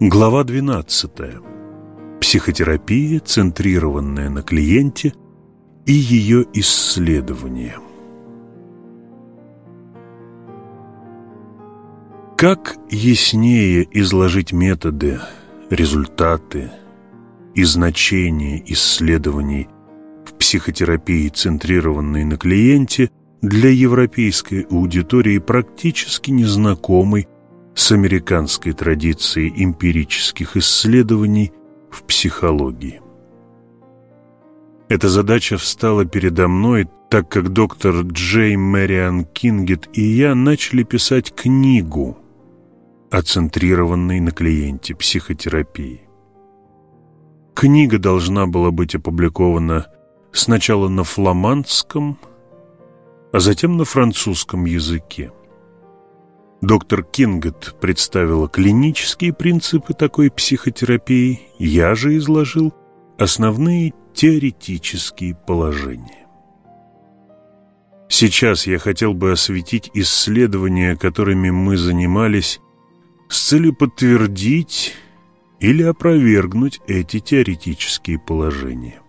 Глава 12. Психотерапия, центрированная на клиенте и ее исследование. Как яснее изложить методы, результаты и значения исследований в психотерапии, центрированной на клиенте, для европейской аудитории практически незнакомой с американской традицией эмпирических исследований в психологии. Эта задача встала передо мной, так как доктор Джей Мэриан Кингет и я начали писать книгу о центрированной на клиенте психотерапии. Книга должна была быть опубликована сначала на фламандском, а затем на французском языке. Доктор Кингет представила клинические принципы такой психотерапии, я же изложил основные теоретические положения. Сейчас я хотел бы осветить исследования, которыми мы занимались, с целью подтвердить или опровергнуть эти теоретические положения.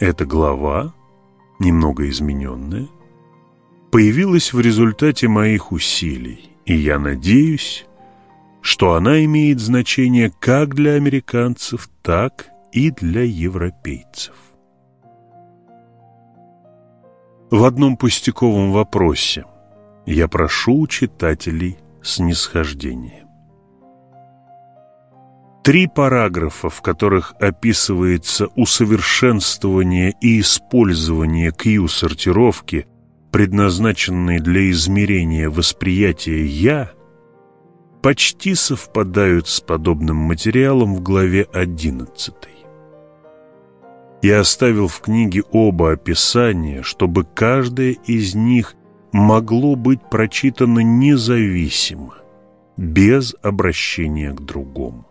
Эта глава, немного измененная, появилась в результате моих усилий и я надеюсь, что она имеет значение как для американцев, так и для европейцев. В одном пустяковом вопросе я прошу у читателей снисхождения. Три параграфа, в которых описывается усовершенствование и использование Q-сортировки – предназначенные для измерения восприятия «я», почти совпадают с подобным материалом в главе 11. Я оставил в книге оба описания, чтобы каждое из них могло быть прочитано независимо, без обращения к другому.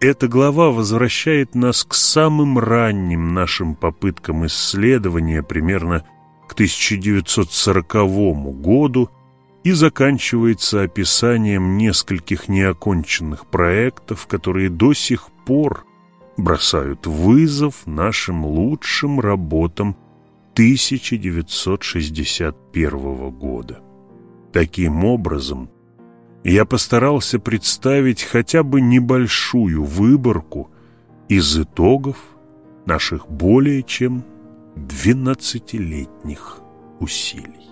Эта глава возвращает нас к самым ранним нашим попыткам исследования примерно к 1940 году и заканчивается описанием нескольких неоконченных проектов, которые до сих пор бросают вызов нашим лучшим работам 1961 года. Таким образом, я постарался представить хотя бы небольшую выборку из итогов наших более чем двенадцатилетних усилий.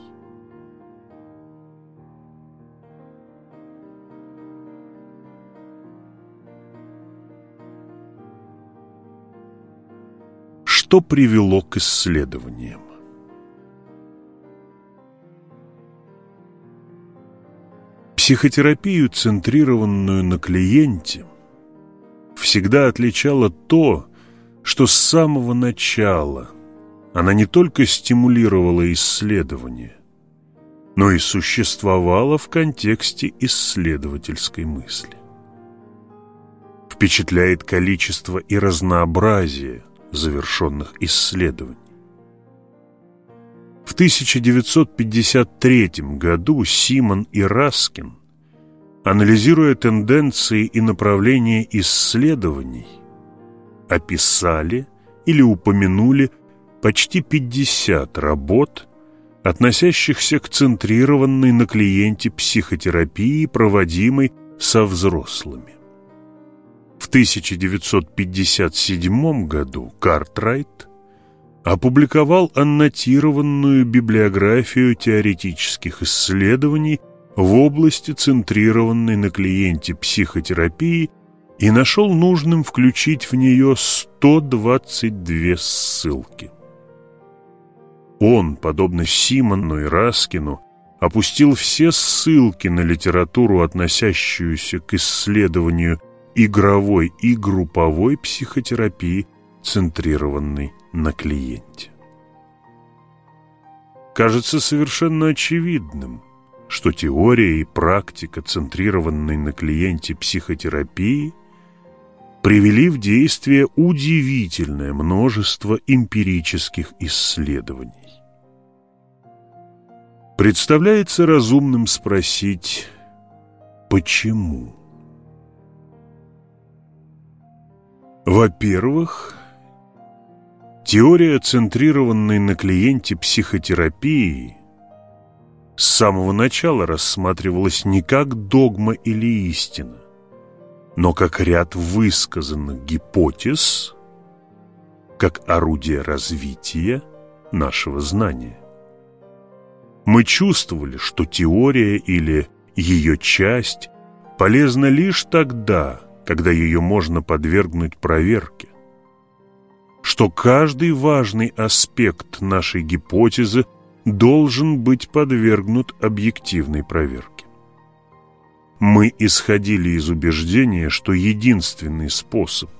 Что привело к исследованиям? Психотерапию, центрированную на клиенте, всегда отличало то, что с самого начала – она не только стимулировала исследование, но и существовала в контексте исследовательской мысли. Впечатляет количество и разнообразие завершенных исследований. В 1953 году Симон и Раскин, анализируя тенденции и направления исследований, описали или упомянули почти 50 работ, относящихся к центрированной на клиенте психотерапии, проводимой со взрослыми. В 1957 году Картрайт опубликовал аннотированную библиографию теоретических исследований в области центрированной на клиенте психотерапии и нашел нужным включить в нее 122 ссылки. Он, подобно Симону и Раскину, опустил все ссылки на литературу, относящуюся к исследованию игровой и групповой психотерапии, центрированной на клиенте. Кажется совершенно очевидным, что теория и практика, центрированной на клиенте психотерапии, привели в действие удивительное множество эмпирических исследований. Представляется разумным спросить «почему?». Во-первых, теория, центрированной на клиенте психотерапии, с самого начала рассматривалась не как догма или истина, но как ряд высказанных гипотез, как орудие развития нашего знания. Мы чувствовали, что теория или ее часть полезна лишь тогда, когда ее можно подвергнуть проверке, что каждый важный аспект нашей гипотезы должен быть подвергнут объективной проверке. Мы исходили из убеждения, что единственный способ,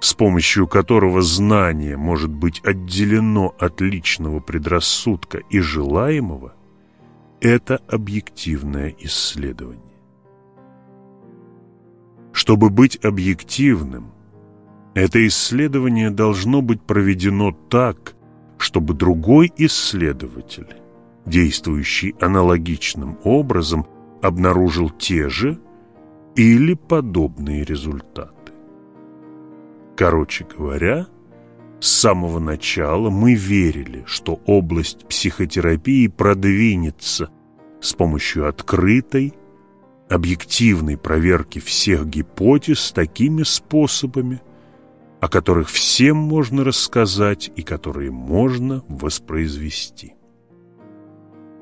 с помощью которого знание может быть отделено от личного предрассудка и желаемого, это объективное исследование. Чтобы быть объективным, это исследование должно быть проведено так, чтобы другой исследователь, действующий аналогичным образом, обнаружил те же или подобные результаты. Короче говоря, с самого начала мы верили, что область психотерапии продвинется с помощью открытой, объективной проверки всех гипотез такими способами, о которых всем можно рассказать и которые можно воспроизвести.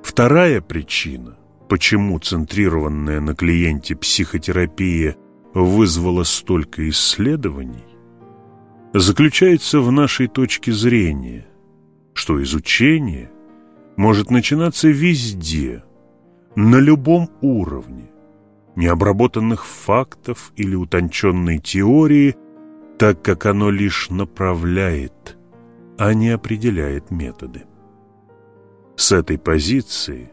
Вторая причина, почему центрированная на клиенте психотерапия вызвала столько исследований, заключается в нашей точке зрения, что изучение может начинаться везде, на любом уровне, необработанных фактов или утонченной теории, так как оно лишь направляет, а не определяет методы. С этой позиции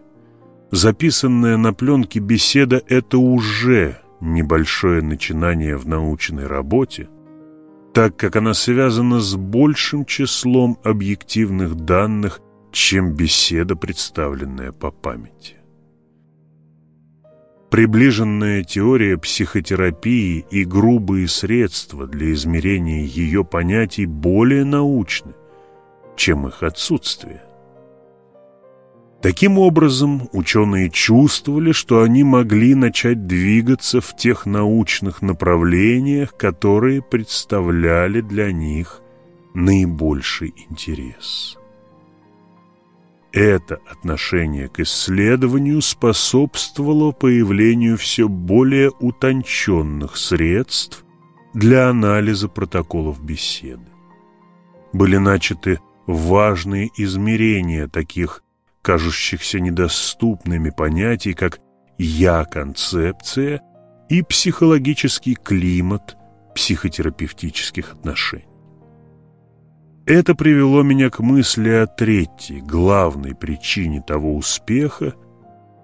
записанная на пленке беседа – это уже небольшое начинание в научной работе, так как она связана с большим числом объективных данных, чем беседа, представленная по памяти. Приближенная теория психотерапии и грубые средства для измерения ее понятий более научны, чем их отсутствие. Таким образом, ученые чувствовали, что они могли начать двигаться в тех научных направлениях, которые представляли для них наибольший интерес. Это отношение к исследованию способствовало появлению все более утонченных средств для анализа протоколов беседы. Были начаты важные измерения таких кажущихся недоступными понятий, как «я-концепция» и психологический климат психотерапевтических отношений. Это привело меня к мысли о третьей, главной причине того успеха,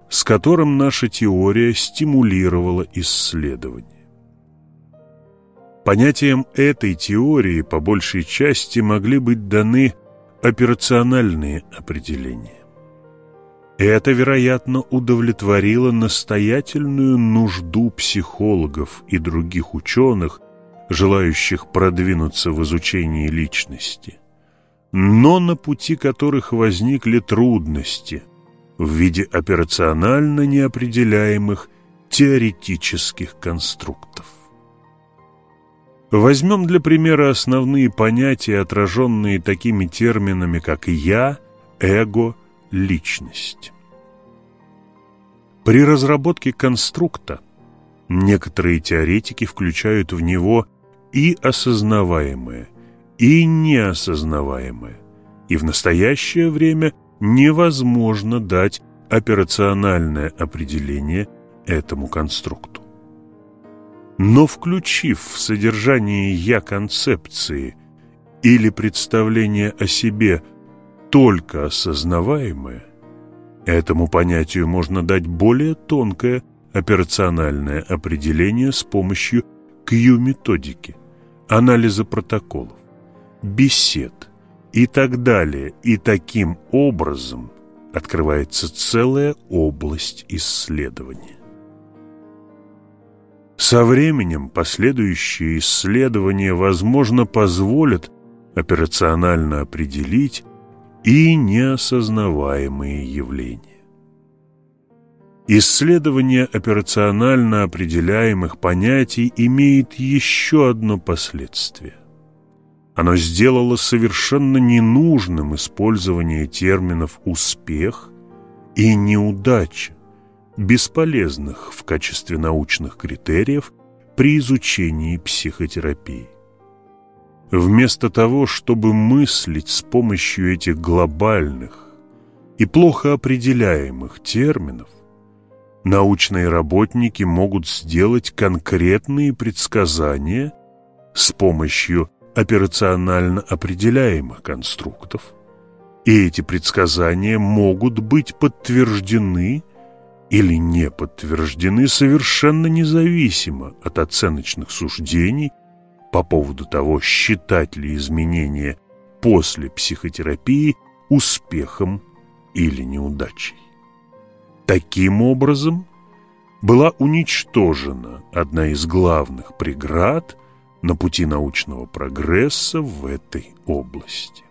с которым наша теория стимулировала исследование. Понятием этой теории по большей части могли быть даны операциональные определения. Это, вероятно, удовлетворило настоятельную нужду психологов и других ученых – желающих продвинуться в изучении личности, но на пути которых возникли трудности в виде операционально неопределяемых теоретических конструктов. Возьмем для примера основные понятия, отраженные такими терминами, как «я», «эго», «личность». При разработке конструкта некоторые теоретики включают в него и осознаваемое, и неосознаваемое. И в настоящее время невозможно дать операциональное определение этому конструкту. Но включив в содержание «я» концепции или представление о себе только осознаваемое, этому понятию можно дать более тонкое операциональное определение с помощью Q-методики анализа протоколов, бесед и так далее. И таким образом открывается целая область исследования. Со временем последующие исследования, возможно, позволят операционально определить и неосознаваемые явления. Исследование операционально определяемых понятий имеет еще одно последствие. Оно сделало совершенно ненужным использование терминов «успех» и «неудача», бесполезных в качестве научных критериев при изучении психотерапии. Вместо того, чтобы мыслить с помощью этих глобальных и плохо определяемых терминов, научные работники могут сделать конкретные предсказания с помощью операционально определяемых конструктов, и эти предсказания могут быть подтверждены или не подтверждены совершенно независимо от оценочных суждений по поводу того, считать ли изменения после психотерапии успехом или неудачей. Таким образом, была уничтожена одна из главных преград на пути научного прогресса в этой области.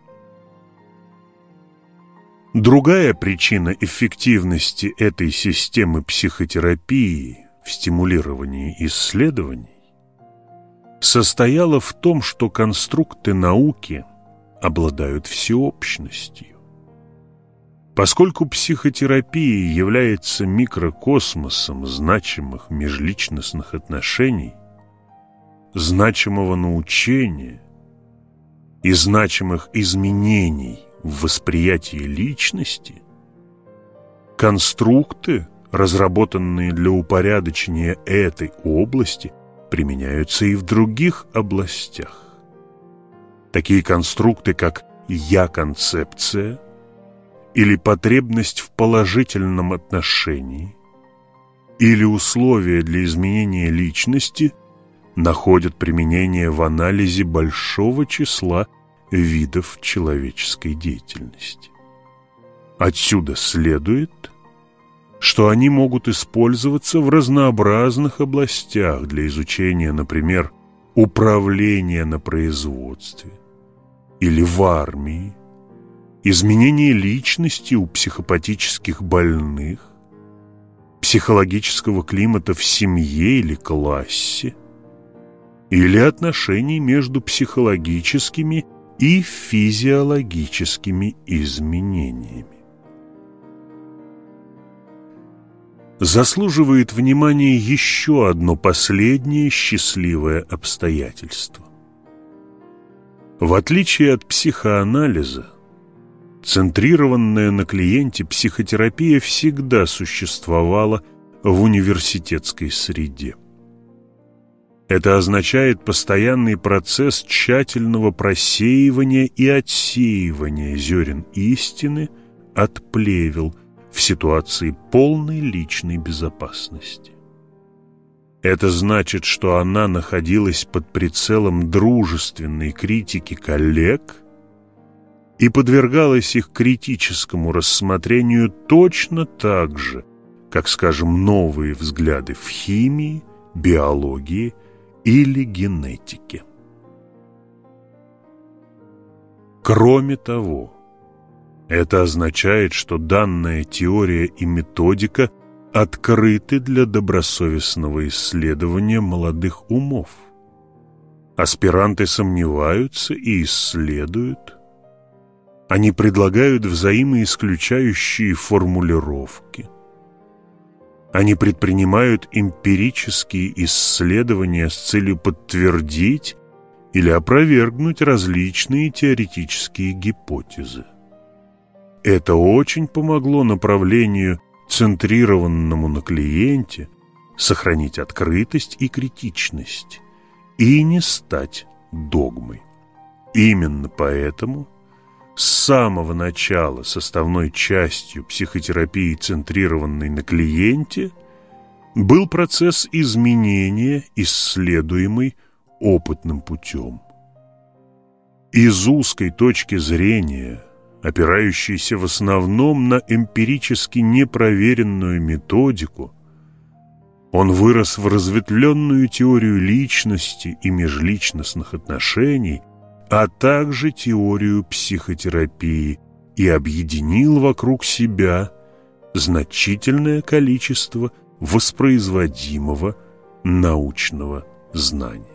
Другая причина эффективности этой системы психотерапии в стимулировании исследований состояла в том, что конструкты науки обладают всеобщностью. Поскольку психотерапия является микрокосмосом значимых межличностных отношений, значимого научения и значимых изменений в восприятии личности, конструкты, разработанные для упорядочения этой области, применяются и в других областях. Такие конструкты, как «я-концепция» или потребность в положительном отношении или условия для изменения личности находят применение в анализе большого числа видов человеческой деятельности. Отсюда следует, что они могут использоваться в разнообразных областях для изучения, например, управления на производстве или в армии, изменения личности у психопатических больных, психологического климата в семье или классе, или отношений между психологическими и физиологическими изменениями. Заслуживает внимания еще одно последнее счастливое обстоятельство. В отличие от психоанализа, центрированная на клиенте психотерапия всегда существовала в университетской среде. Это означает постоянный процесс тщательного просеивания и отсеивания зерен истины от плевел в ситуации полной личной безопасности. Это значит, что она находилась под прицелом дружественной критики коллег и подвергалась их критическому рассмотрению точно так же, как, скажем, новые взгляды в химии, биологии или генетики. Кроме того, это означает, что данная теория и методика открыты для добросовестного исследования молодых умов. Аспиранты сомневаются и исследуют. Они предлагают взаимоисключающие формулировки – они предпринимают эмпирические исследования с целью подтвердить или опровергнуть различные теоретические гипотезы. Это очень помогло направлению, центрированному на клиенте, сохранить открытость и критичность и не стать догмой. Именно поэтому с самого начала составной частью психотерапии, центрированной на клиенте, был процесс изменения, исследуемый опытным путем. Из узкой точки зрения, опирающейся в основном на эмпирически непроверенную методику, Он вырос в разветвленную теорию личности и межличностных отношений, а также теорию психотерапии и объединил вокруг себя значительное количество воспроизводимого научного знания.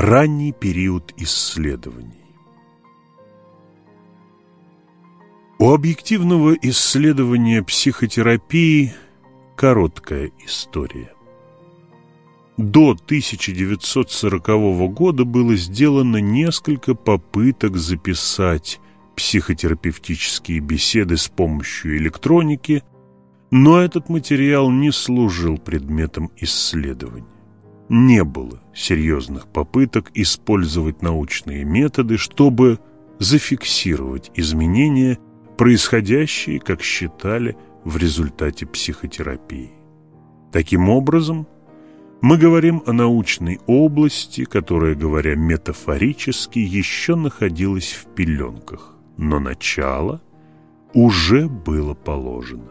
Ранний период исследований У объективного исследования психотерапии короткая история. До 1940 года было сделано несколько попыток записать психотерапевтические беседы с помощью электроники, но этот материал не служил предметом исследования. Не было серьезных попыток использовать научные методы, чтобы зафиксировать изменения происходящие, как считали, в результате психотерапии. Таким образом, мы говорим о научной области, которая, говоря метафорически, еще находилась в пеленках, но начало уже было положено.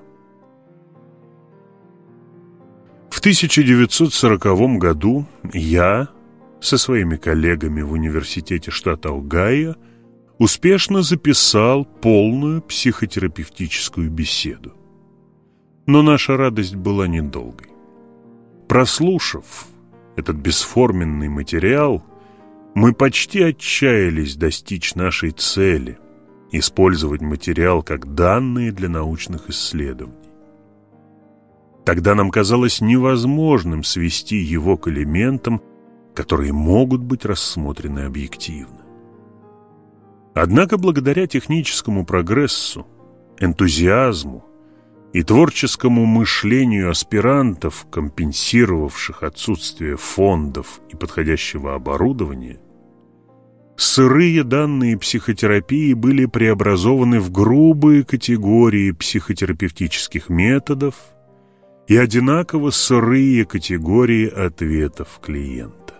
В 1940 году я со своими коллегами в университете штата Огайо успешно записал полную психотерапевтическую беседу. Но наша радость была недолгой. Прослушав этот бесформенный материал, мы почти отчаялись достичь нашей цели – использовать материал как данные для научных исследований. Тогда нам казалось невозможным свести его к элементам, которые могут быть рассмотрены объективно. Однако благодаря техническому прогрессу, энтузиазму и творческому мышлению аспирантов, компенсировавших отсутствие фондов и подходящего оборудования, сырые данные психотерапии были преобразованы в грубые категории психотерапевтических методов и одинаково сырые категории ответов клиента.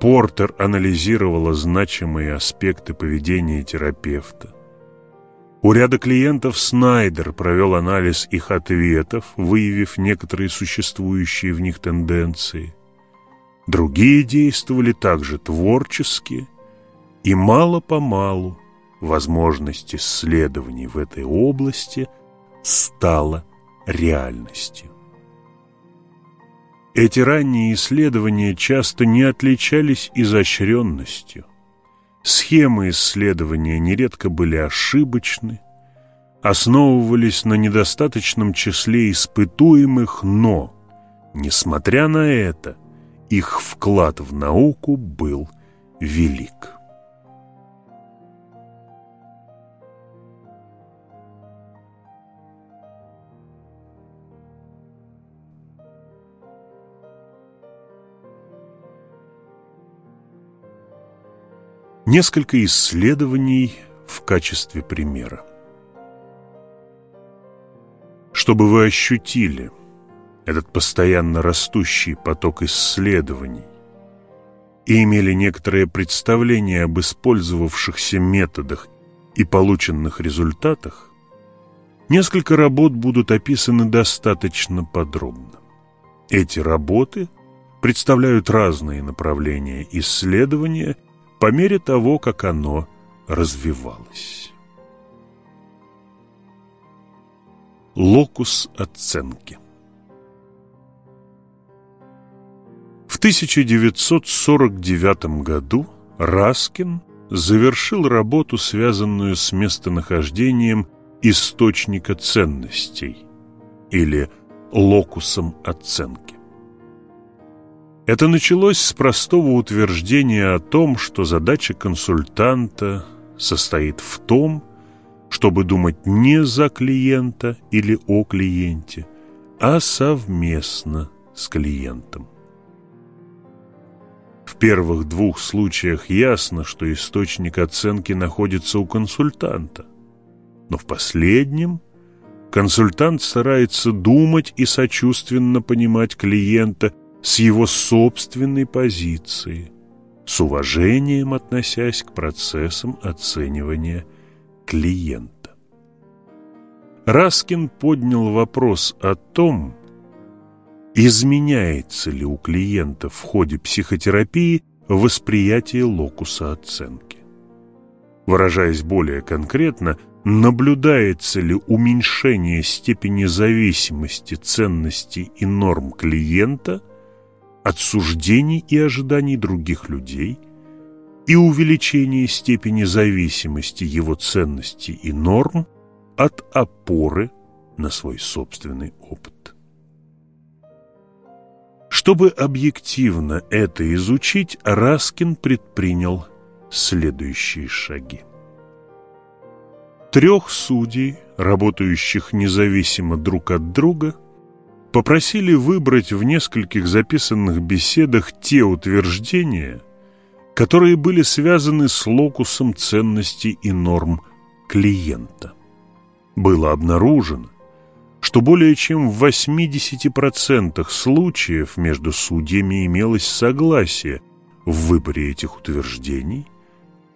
Портер анализировала значимые аспекты поведения терапевта. У ряда клиентов Снайдер провел анализ их ответов, выявив некоторые существующие в них тенденции. Другие действовали также творчески, и мало-помалу возможность исследований в этой области стала реальностью. Эти ранние исследования часто не отличались изощренностью. Схемы исследования нередко были ошибочны, основывались на недостаточном числе испытуемых, но, несмотря на это, их вклад в науку был велик. Несколько исследований в качестве примера. Чтобы вы ощутили этот постоянно растущий поток исследований и имели некоторое представление об использовавшихся методах и полученных результатах, несколько работ будут описаны достаточно подробно. Эти работы представляют разные направления исследования – по мере того, как оно развивалось. Локус оценки В 1949 году Раскин завершил работу, связанную с местонахождением источника ценностей или локусом оценки. Это началось с простого утверждения о том, что задача консультанта состоит в том, чтобы думать не за клиента или о клиенте, а совместно с клиентом. В первых двух случаях ясно, что источник оценки находится у консультанта, но в последнем консультант старается думать и сочувственно понимать клиента с его собственной позиции, с уважением относясь к процессам оценивания клиента. Раскин поднял вопрос о том, изменяется ли у клиента в ходе психотерапии восприятие локуса оценки. Выражаясь более конкретно, наблюдается ли уменьшение степени зависимости ценностей и норм клиента от суждений и ожиданий других людей и увеличение степени зависимости его ценностей и норм от опоры на свой собственный опыт. Чтобы объективно это изучить, Раскин предпринял следующие шаги. Трех судей, работающих независимо друг от друга, попросили выбрать в нескольких записанных беседах те утверждения, которые были связаны с локусом ценностей и норм клиента. Было обнаружено, что более чем в 80% случаев между судьями имелось согласие в выборе этих утверждений.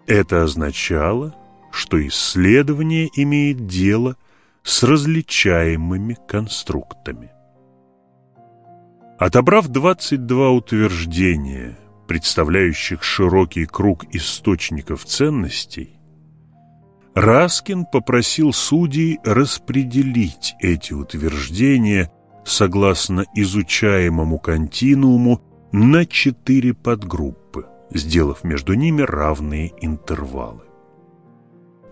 Это означало, что исследование имеет дело с различаемыми конструктами. Отобрав 22 утверждения, представляющих широкий круг источников ценностей, Раскин попросил судей распределить эти утверждения согласно изучаемому континууму на четыре подгруппы, сделав между ними равные интервалы.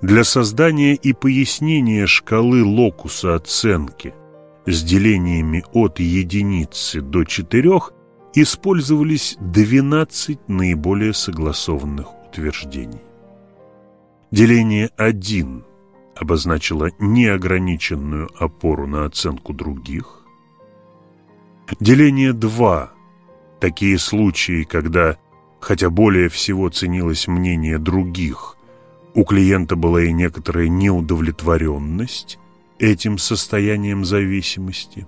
Для создания и пояснения шкалы локуса оценки с делениями от единицы до четырех использовались 12 наиболее согласованных утверждений. Деление 1 обозначило неограниченную опору на оценку других. Деление 2 – такие случаи, когда, хотя более всего ценилось мнение других, у клиента была и некоторая неудовлетворенность этим состоянием зависимости.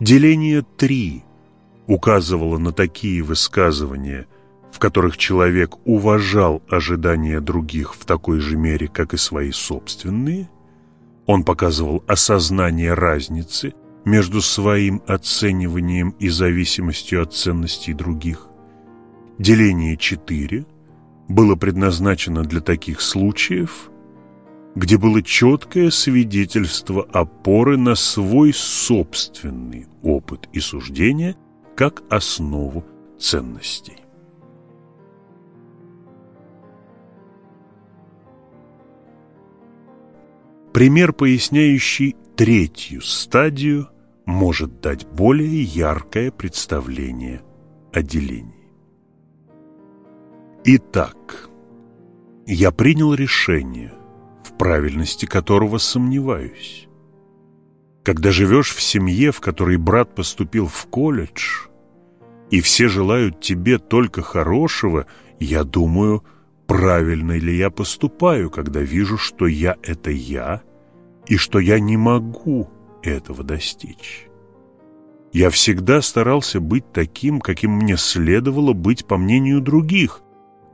Деление 3 указывало на такие высказывания – в которых человек уважал ожидания других в такой же мере, как и свои собственные, он показывал осознание разницы между своим оцениванием и зависимостью от ценностей других. Деление 4 было предназначено для таких случаев, где было четкое свидетельство опоры на свой собственный опыт и суждения как основу ценностей. Пример, поясняющий третью стадию, может дать более яркое представление о делении. Итак, я принял решение, правильности которого сомневаюсь. Когда живешь в семье, в которой брат поступил в колледж, и все желают тебе только хорошего, я думаю, правильно ли я поступаю, когда вижу, что я — это я, и что я не могу этого достичь. Я всегда старался быть таким, каким мне следовало быть по мнению других,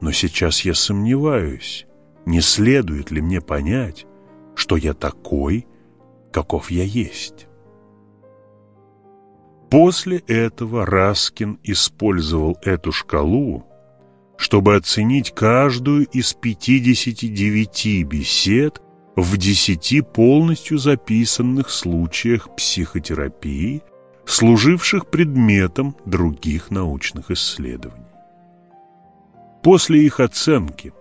но сейчас я сомневаюсь, не следует ли мне понять, что я такой, каков я есть. После этого Раскин использовал эту шкалу, чтобы оценить каждую из 59 бесед, в десяти полностью записанных случаях психотерапии, служивших предметом других научных исследований. После их оценки,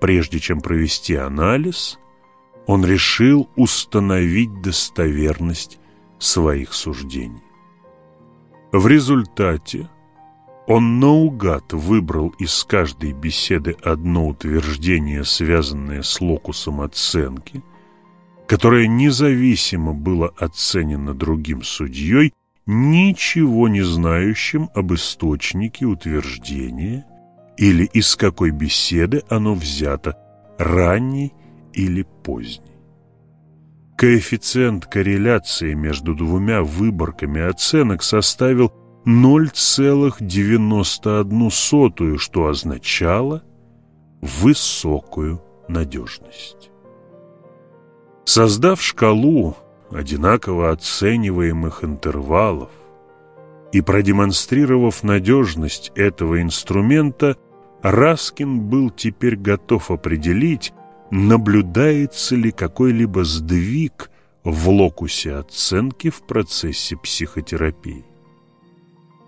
прежде чем провести анализ, он решил установить достоверность своих суждений. В результате он наугад выбрал из каждой беседы одно утверждение, связанное с локусом оценки, которое независимо было оценено другим судьей, ничего не знающим об источнике утверждения или из какой беседы оно взято, ранней или поздней. Коэффициент корреляции между двумя выборками оценок составил 0,91, что означало высокую надежность. Создав шкалу одинаково оцениваемых интервалов и продемонстрировав надежность этого инструмента, Раскин был теперь готов определить, наблюдается ли какой-либо сдвиг в локусе оценки в процессе психотерапии.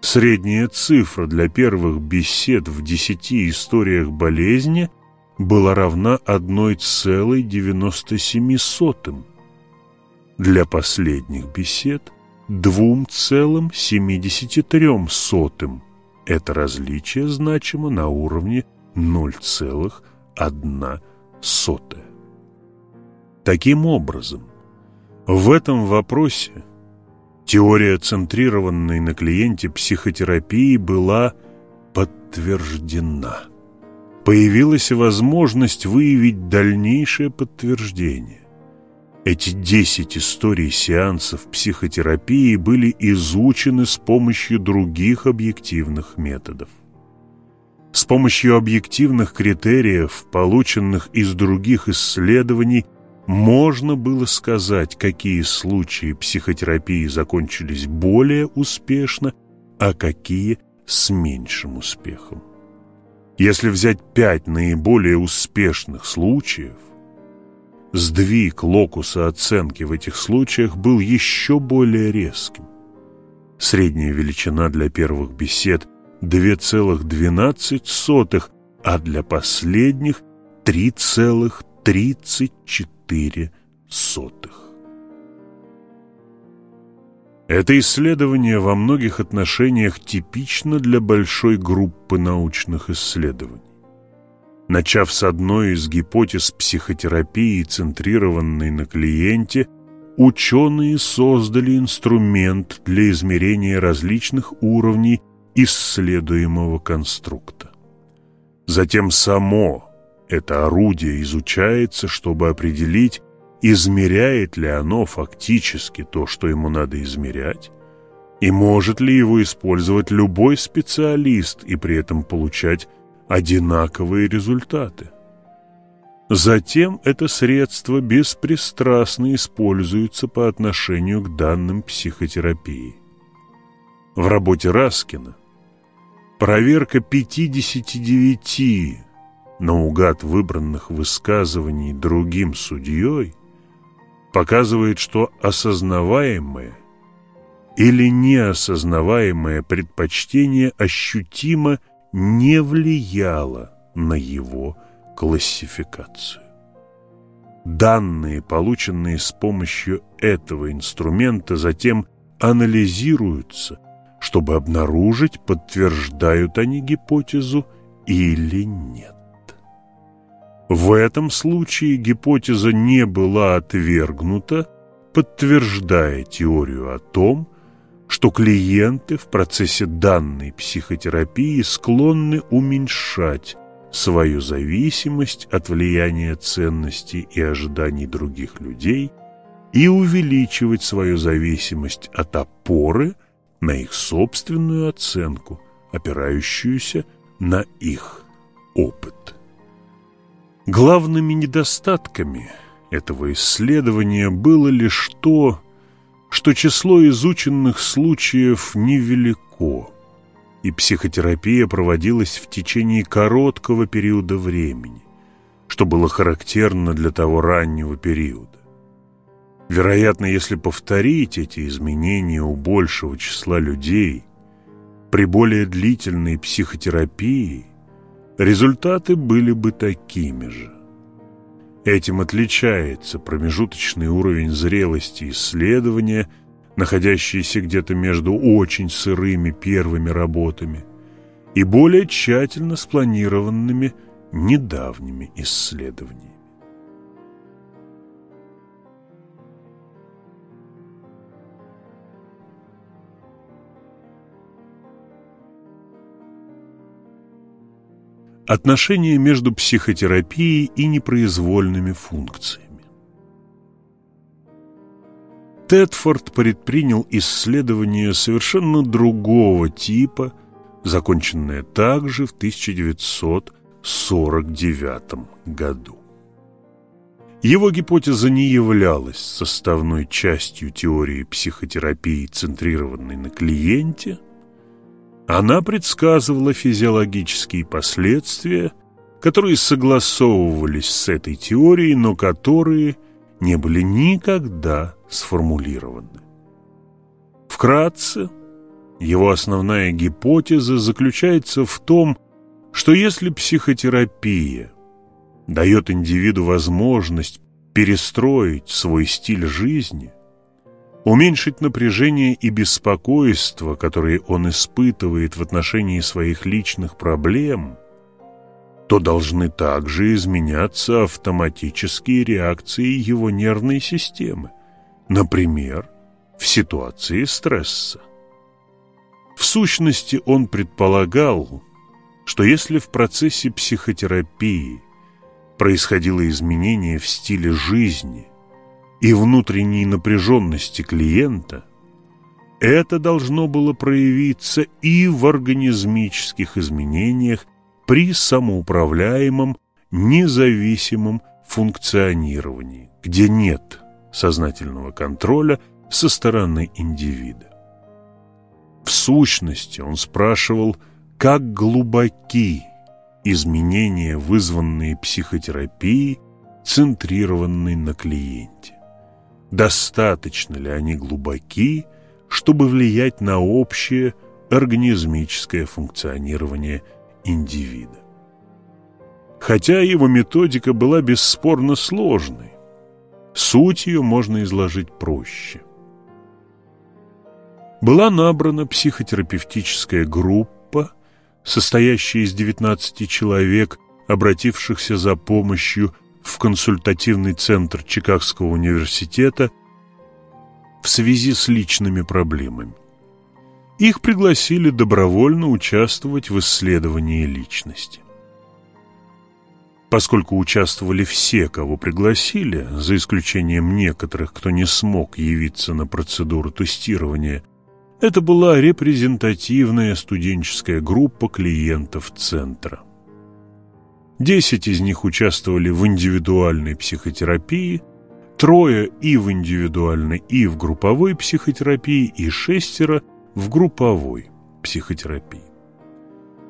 Средняя цифра для первых бесед в десяти историях болезни была равна 1,97. Для последних бесед – 2,73. Это различие значимо на уровне 0,1. Таким образом, в этом вопросе теория центрированной на клиенте психотерапии была подтверждена. Появилась возможность выявить дальнейшее подтверждение. Эти 10 историй сеансов психотерапии были изучены с помощью других объективных методов. С помощью объективных критериев, полученных из других исследований, можно было сказать, какие случаи психотерапии закончились более успешно, а какие с меньшим успехом. Если взять пять наиболее успешных случаев, сдвиг локуса оценки в этих случаях был еще более резким. Средняя величина для первых бесед 2,12, а для последних 3,34 четыре сотых. Это исследование во многих отношениях типично для большой группы научных исследований. Начав с одной из гипотез психотерапии, центрированной на клиенте, ученые создали инструмент для измерения различных уровней исследуемого конструкта. Затем само это орудие изучается, чтобы определить, измеряет ли оно фактически то, что ему надо измерять, и может ли его использовать любой специалист и при этом получать одинаковые результаты. Затем это средство беспристрастно используется по отношению к данным психотерапии. В работе Раскина проверка 59 наугад выбранных высказываний другим судьей показывает, что осознаваемое или неосознаваемое предпочтение ощутимо не влияло на его классификацию. Данные, полученные с помощью этого инструмента, затем анализируются, чтобы обнаружить, подтверждают они гипотезу или нет. В этом случае гипотеза не была отвергнута, подтверждая теорию о том, что клиенты в процессе данной психотерапии склонны уменьшать свою зависимость от влияния ценностей и ожиданий других людей и увеличивать свою зависимость от опоры на их собственную оценку, опирающуюся на их опыт. Главными недостатками этого исследования было лишь то, что число изученных случаев невелико, и психотерапия проводилась в течение короткого периода времени, что было характерно для того раннего периода. Вероятно, если повторить эти изменения у большего числа людей при более длительной психотерапии, результаты были бы такими же. Этим отличается промежуточный уровень зрелости исследования, находящийся где-то между очень сырыми первыми работами и более тщательно спланированными недавними исследованиями. Отношения между психотерапией и непроизвольными функциями. Тедфорд предпринял исследование совершенно другого типа, законченное также в 1949 году. Его гипотеза не являлась составной частью теории психотерапии, центрированной на клиенте. Она предсказывала физиологические последствия, которые согласовывались с этой теорией, но которые не были никогда сформулированы. Вкратце, его основная гипотеза заключается в том, что если психотерапия – дает индивиду возможность перестроить свой стиль жизни, уменьшить напряжение и беспокойство, которые он испытывает в отношении своих личных проблем, то должны также изменяться автоматические реакции его нервной системы, например, в ситуации стресса. В сущности, он предполагал, что если в процессе психотерапии происходило изменение в стиле жизни и внутренней напряженности клиента, это должно было проявиться и в организмических изменениях при самоуправляемом, независимом функционировании, где нет сознательного контроля со стороны индивида. В сущности, он спрашивал, как глубоки изменения, вызванные психотерапией, центрированной на клиенте. Достаточно ли они глубоки, чтобы влиять на общее организмическое функционирование индивида? Хотя его методика была бесспорно сложной, суть ее можно изложить проще. Была набрана психотерапевтическая группа, состоящая из 19 человек, обратившихся за помощью в консультативный центр Чикагского университета в связи с личными проблемами. Их пригласили добровольно участвовать в исследовании личности. Поскольку участвовали все, кого пригласили, за исключением некоторых, кто не смог явиться на процедуру тестирования, это была репрезентативная студенческая группа клиентов центра. Десять из них участвовали в индивидуальной психотерапии, трое и в индивидуальной, и в групповой психотерапии, и шестеро в групповой психотерапии.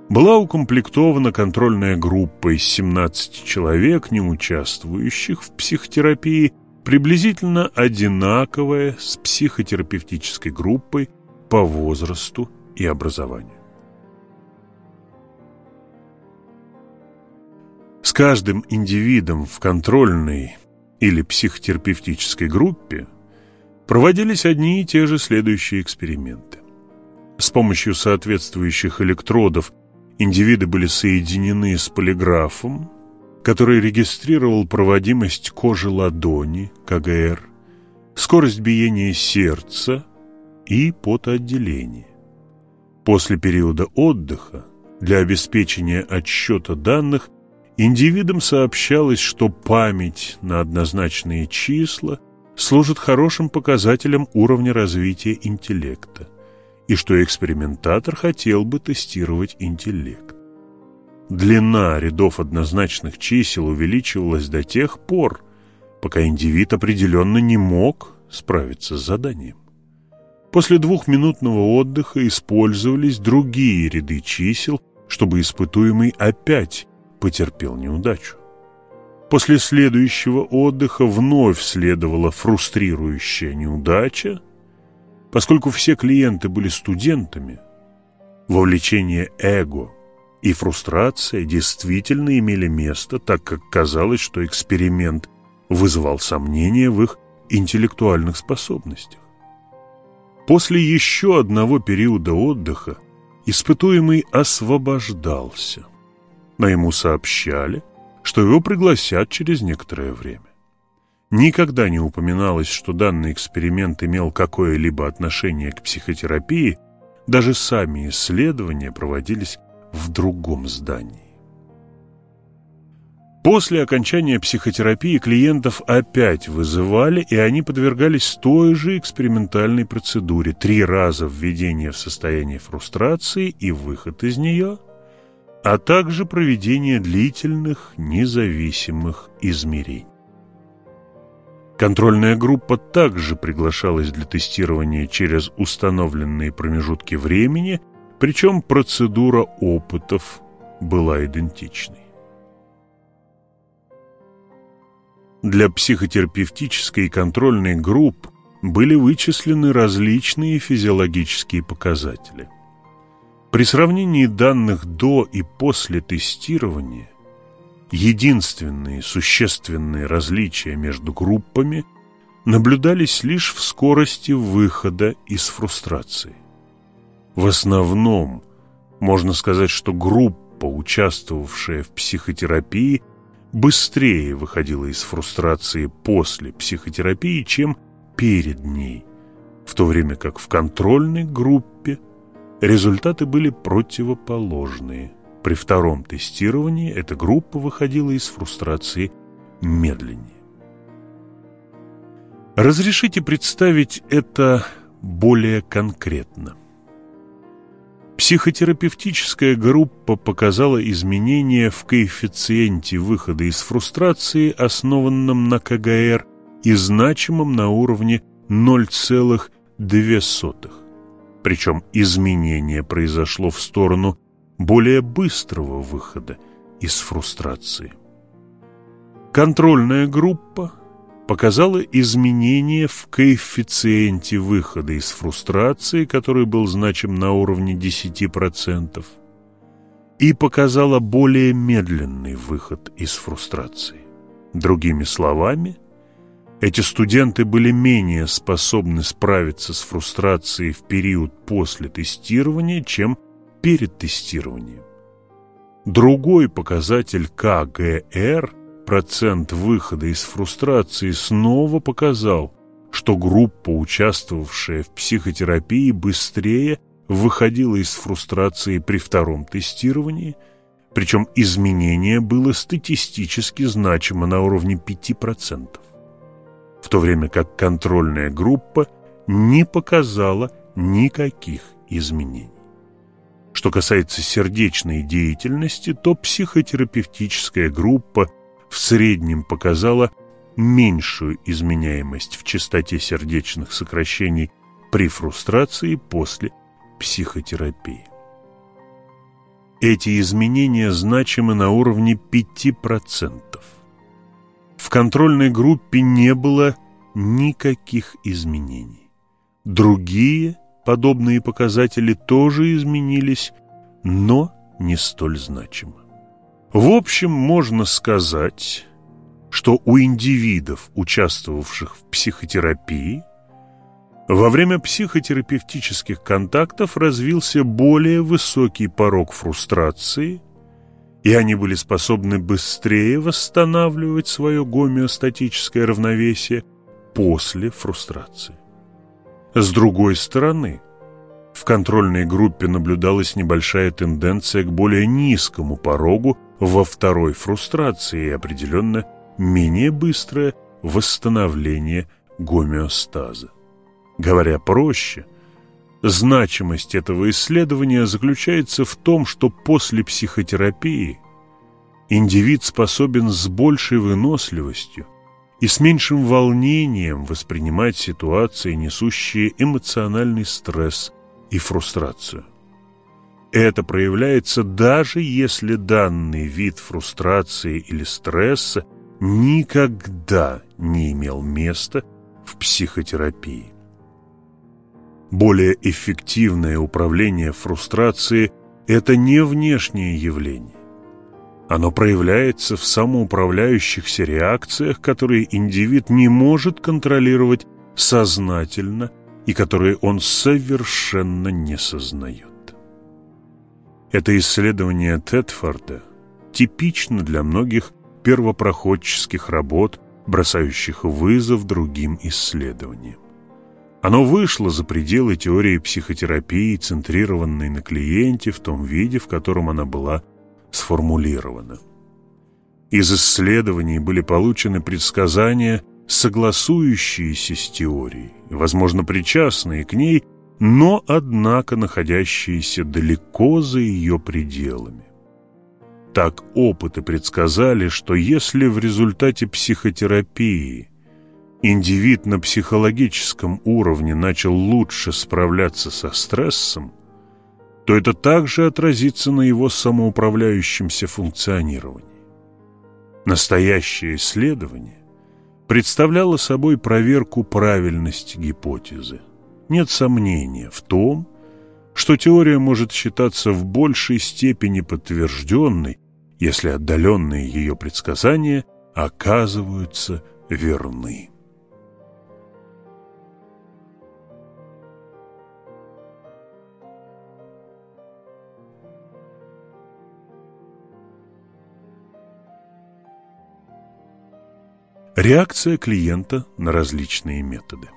Была укомплектована контрольная группа из 17 человек, не участвующих в психотерапии, приблизительно одинаковая с психотерапевтической группой по возрасту и образованию. С каждым индивидом в контрольной или психотерапевтической группе проводились одни и те же следующие эксперименты. С помощью соответствующих электродов индивиды были соединены с полиграфом, который регистрировал проводимость кожи ладони, КГР, скорость биения сердца, и потоотделение. После периода отдыха для обеспечения отсчета данных индивидам сообщалось, что память на однозначные числа служит хорошим показателем уровня развития интеллекта и что экспериментатор хотел бы тестировать интеллект. Длина рядов однозначных чисел увеличивалась до тех пор, пока индивид определенно не мог справиться с заданием. После двухминутного отдыха использовались другие ряды чисел, чтобы испытуемый опять потерпел неудачу. После следующего отдыха вновь следовала фрустрирующая неудача. Поскольку все клиенты были студентами, вовлечение эго и фрустрация действительно имели место, так как казалось, что эксперимент вызывал сомнения в их интеллектуальных способностях. После еще одного периода отдыха испытуемый освобождался, но ему сообщали, что его пригласят через некоторое время. Никогда не упоминалось, что данный эксперимент имел какое-либо отношение к психотерапии, даже сами исследования проводились в другом здании. После окончания психотерапии клиентов опять вызывали, и они подвергались той же экспериментальной процедуре. Три раза введение в состояние фрустрации и выход из нее, а также проведение длительных независимых измерений. Контрольная группа также приглашалась для тестирования через установленные промежутки времени, причем процедура опытов была идентичной. Для психотерапевтической и контрольной групп были вычислены различные физиологические показатели. При сравнении данных до и после тестирования единственные существенные различия между группами наблюдались лишь в скорости выхода из фрустрации. В основном можно сказать, что группа, участвовавшая в психотерапии, быстрее выходила из фрустрации после психотерапии, чем перед ней, в то время как в контрольной группе результаты были противоположные. При втором тестировании эта группа выходила из фрустрации медленнее. Разрешите представить это более конкретно. Психотерапевтическая группа показала изменения в коэффициенте выхода из фрустрации, основанном на КГР, и значимом на уровне 0,2. Причем изменение произошло в сторону более быстрого выхода из фрустрации. Контрольная группа показала изменение в коэффициенте выхода из фрустрации, который был значим на уровне 10%, и показала более медленный выход из фрустрации. Другими словами, эти студенты были менее способны справиться с фрустрацией в период после тестирования, чем перед тестированием. Другой показатель КГР процент выхода из фрустрации снова показал, что группа, участвовавшая в психотерапии, быстрее выходила из фрустрации при втором тестировании, причем изменение было статистически значимо на уровне 5%, в то время как контрольная группа не показала никаких изменений. Что касается сердечной деятельности, то психотерапевтическая группа в среднем показала меньшую изменяемость в частоте сердечных сокращений при фрустрации после психотерапии. Эти изменения значимы на уровне 5%. В контрольной группе не было никаких изменений. Другие подобные показатели тоже изменились, но не столь значимо. В общем, можно сказать, что у индивидов, участвовавших в психотерапии, во время психотерапевтических контактов развился более высокий порог фрустрации, и они были способны быстрее восстанавливать свое гомеостатическое равновесие после фрустрации. С другой стороны, в контрольной группе наблюдалась небольшая тенденция к более низкому порогу во второй фрустрации и определенно менее быстрое восстановление гомеостаза. Говоря проще, значимость этого исследования заключается в том, что после психотерапии индивид способен с большей выносливостью и с меньшим волнением воспринимать ситуации, несущие эмоциональный стресс и фрустрацию. Это проявляется даже если данный вид фрустрации или стресса никогда не имел места в психотерапии. Более эффективное управление фрустрацией – это не внешнее явление. Оно проявляется в самоуправляющихся реакциях, которые индивид не может контролировать сознательно и которые он совершенно не сознает. Это исследование Тетфорда типично для многих первопроходческих работ, бросающих вызов другим исследованиям. Оно вышло за пределы теории психотерапии, центрированной на клиенте в том виде, в котором она была сформулирована. Из исследований были получены предсказания, согласующиеся с теорией, возможно, причастные к ней, но, однако, находящиеся далеко за ее пределами. Так опыты предсказали, что если в результате психотерапии индивид на психологическом уровне начал лучше справляться со стрессом, то это также отразится на его самоуправляющемся функционировании. Настоящее исследование представляло собой проверку правильности гипотезы. Нет сомнения в том, что теория может считаться в большей степени подтвержденной, если отдаленные ее предсказания оказываются верны. Реакция клиента на различные методы.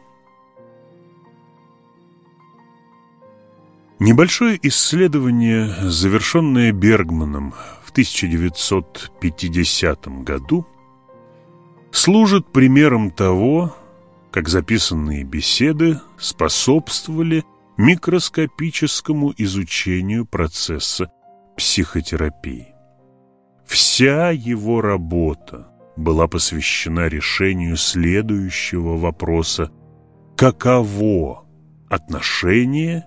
Небольшое исследование, завершенное Бергманом в 1950 году, служит примером того, как записанные беседы способствовали микроскопическому изучению процесса психотерапии. Вся его работа была посвящена решению следующего вопроса «Каково отношение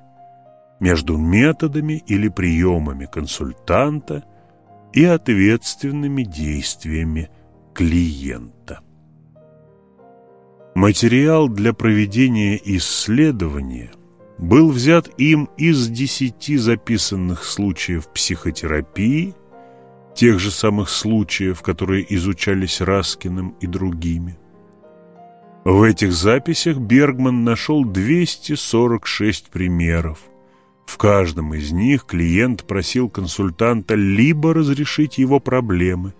между методами или приемами консультанта и ответственными действиями клиента?» Материал для проведения исследования был взят им из десяти записанных случаев психотерапии – тех же самых случаев, которые изучались Раскиным и другими. В этих записях Бергман нашел 246 примеров. В каждом из них клиент просил консультанта либо разрешить его проблемы,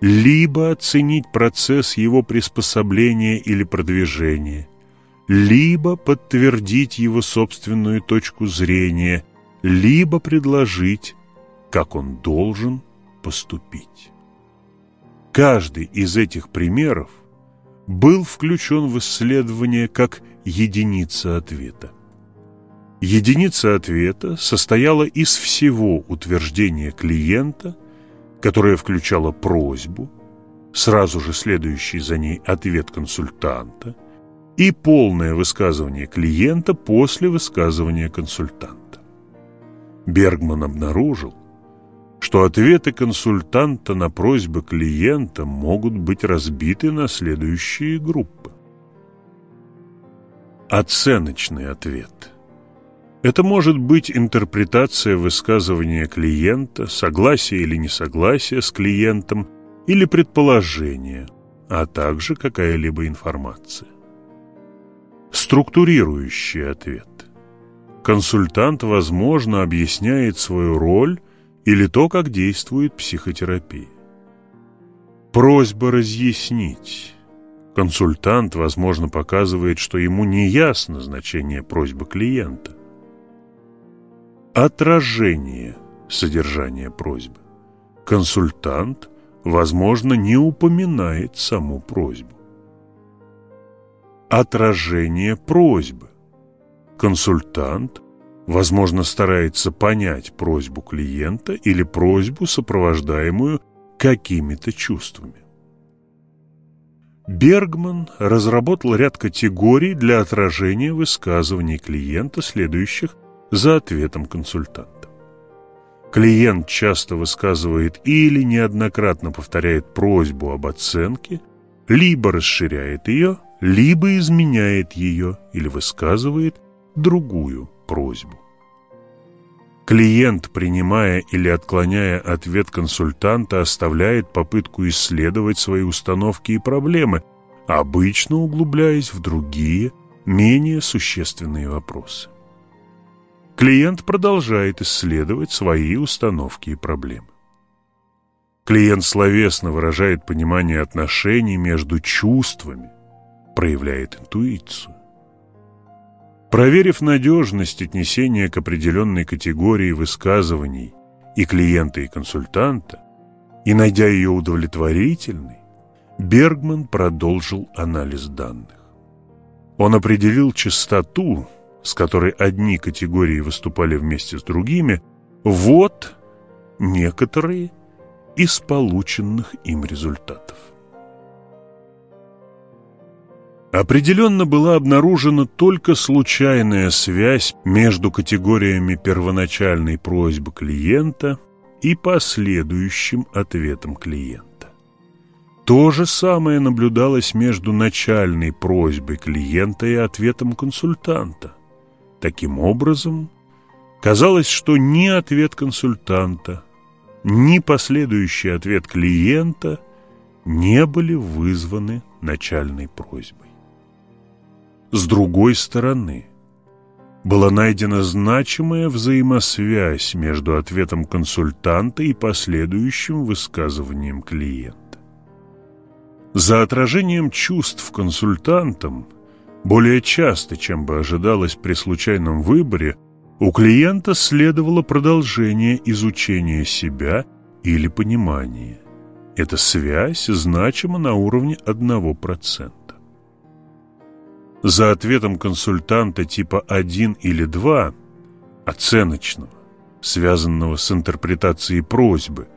либо оценить процесс его приспособления или продвижения, либо подтвердить его собственную точку зрения, либо предложить, как он должен поступить. Каждый из этих примеров был включен в исследование как единица ответа. Единица ответа состояла из всего утверждения клиента, которое включало просьбу, сразу же следующий за ней ответ консультанта и полное высказывание клиента после высказывания консультанта. Бергман обнаружил, что ответы консультанта на просьбы клиента могут быть разбиты на следующие группы. Оценочный ответ. Это может быть интерпретация высказывания клиента, согласие или несогласие с клиентом или предположение, а также какая-либо информация. Структурирующий ответ. Консультант, возможно, объясняет свою роль или то, как действует психотерапия. Просьба разъяснить. Консультант, возможно, показывает, что ему не ясно значение просьбы клиента. Отражение содержания просьбы. Консультант, возможно, не упоминает саму просьбу. Отражение просьбы. Консультант возможно, старается понять просьбу клиента или просьбу, сопровождаемую какими-то чувствами. Бергман разработал ряд категорий для отражения высказываний клиента, следующих за ответом консультанта. Клиент часто высказывает или неоднократно повторяет просьбу об оценке, либо расширяет ее, либо изменяет ее или высказывает другую просьбу. Клиент, принимая или отклоняя ответ консультанта, оставляет попытку исследовать свои установки и проблемы, обычно углубляясь в другие, менее существенные вопросы. Клиент продолжает исследовать свои установки и проблемы. Клиент словесно выражает понимание отношений между чувствами, проявляет интуицию. Проверив надежность отнесения к определенной категории высказываний и клиента, и консультанта, И, найдя ее удовлетворительной, Бергман продолжил анализ данных. Он определил частоту, с которой одни категории выступали вместе с другими, вот некоторые из полученных им результатов. Определенно была обнаружена только случайная связь между категориями первоначальной просьбы клиента и последующим ответом клиента. То же самое наблюдалось между начальной просьбой клиента и ответом консультанта. Таким образом, казалось, что ни ответ консультанта, ни последующий ответ клиента не были вызваны начальной просьбой. С другой стороны, была найдена значимая взаимосвязь между ответом консультанта и последующим высказыванием клиента. За отражением чувств консультантом более часто, чем бы ожидалось при случайном выборе, у клиента следовало продолжение изучения себя или понимания. Эта связь значима на уровне 1%. За ответом консультанта типа 1 или 2, оценочного, связанного с интерпретацией просьбы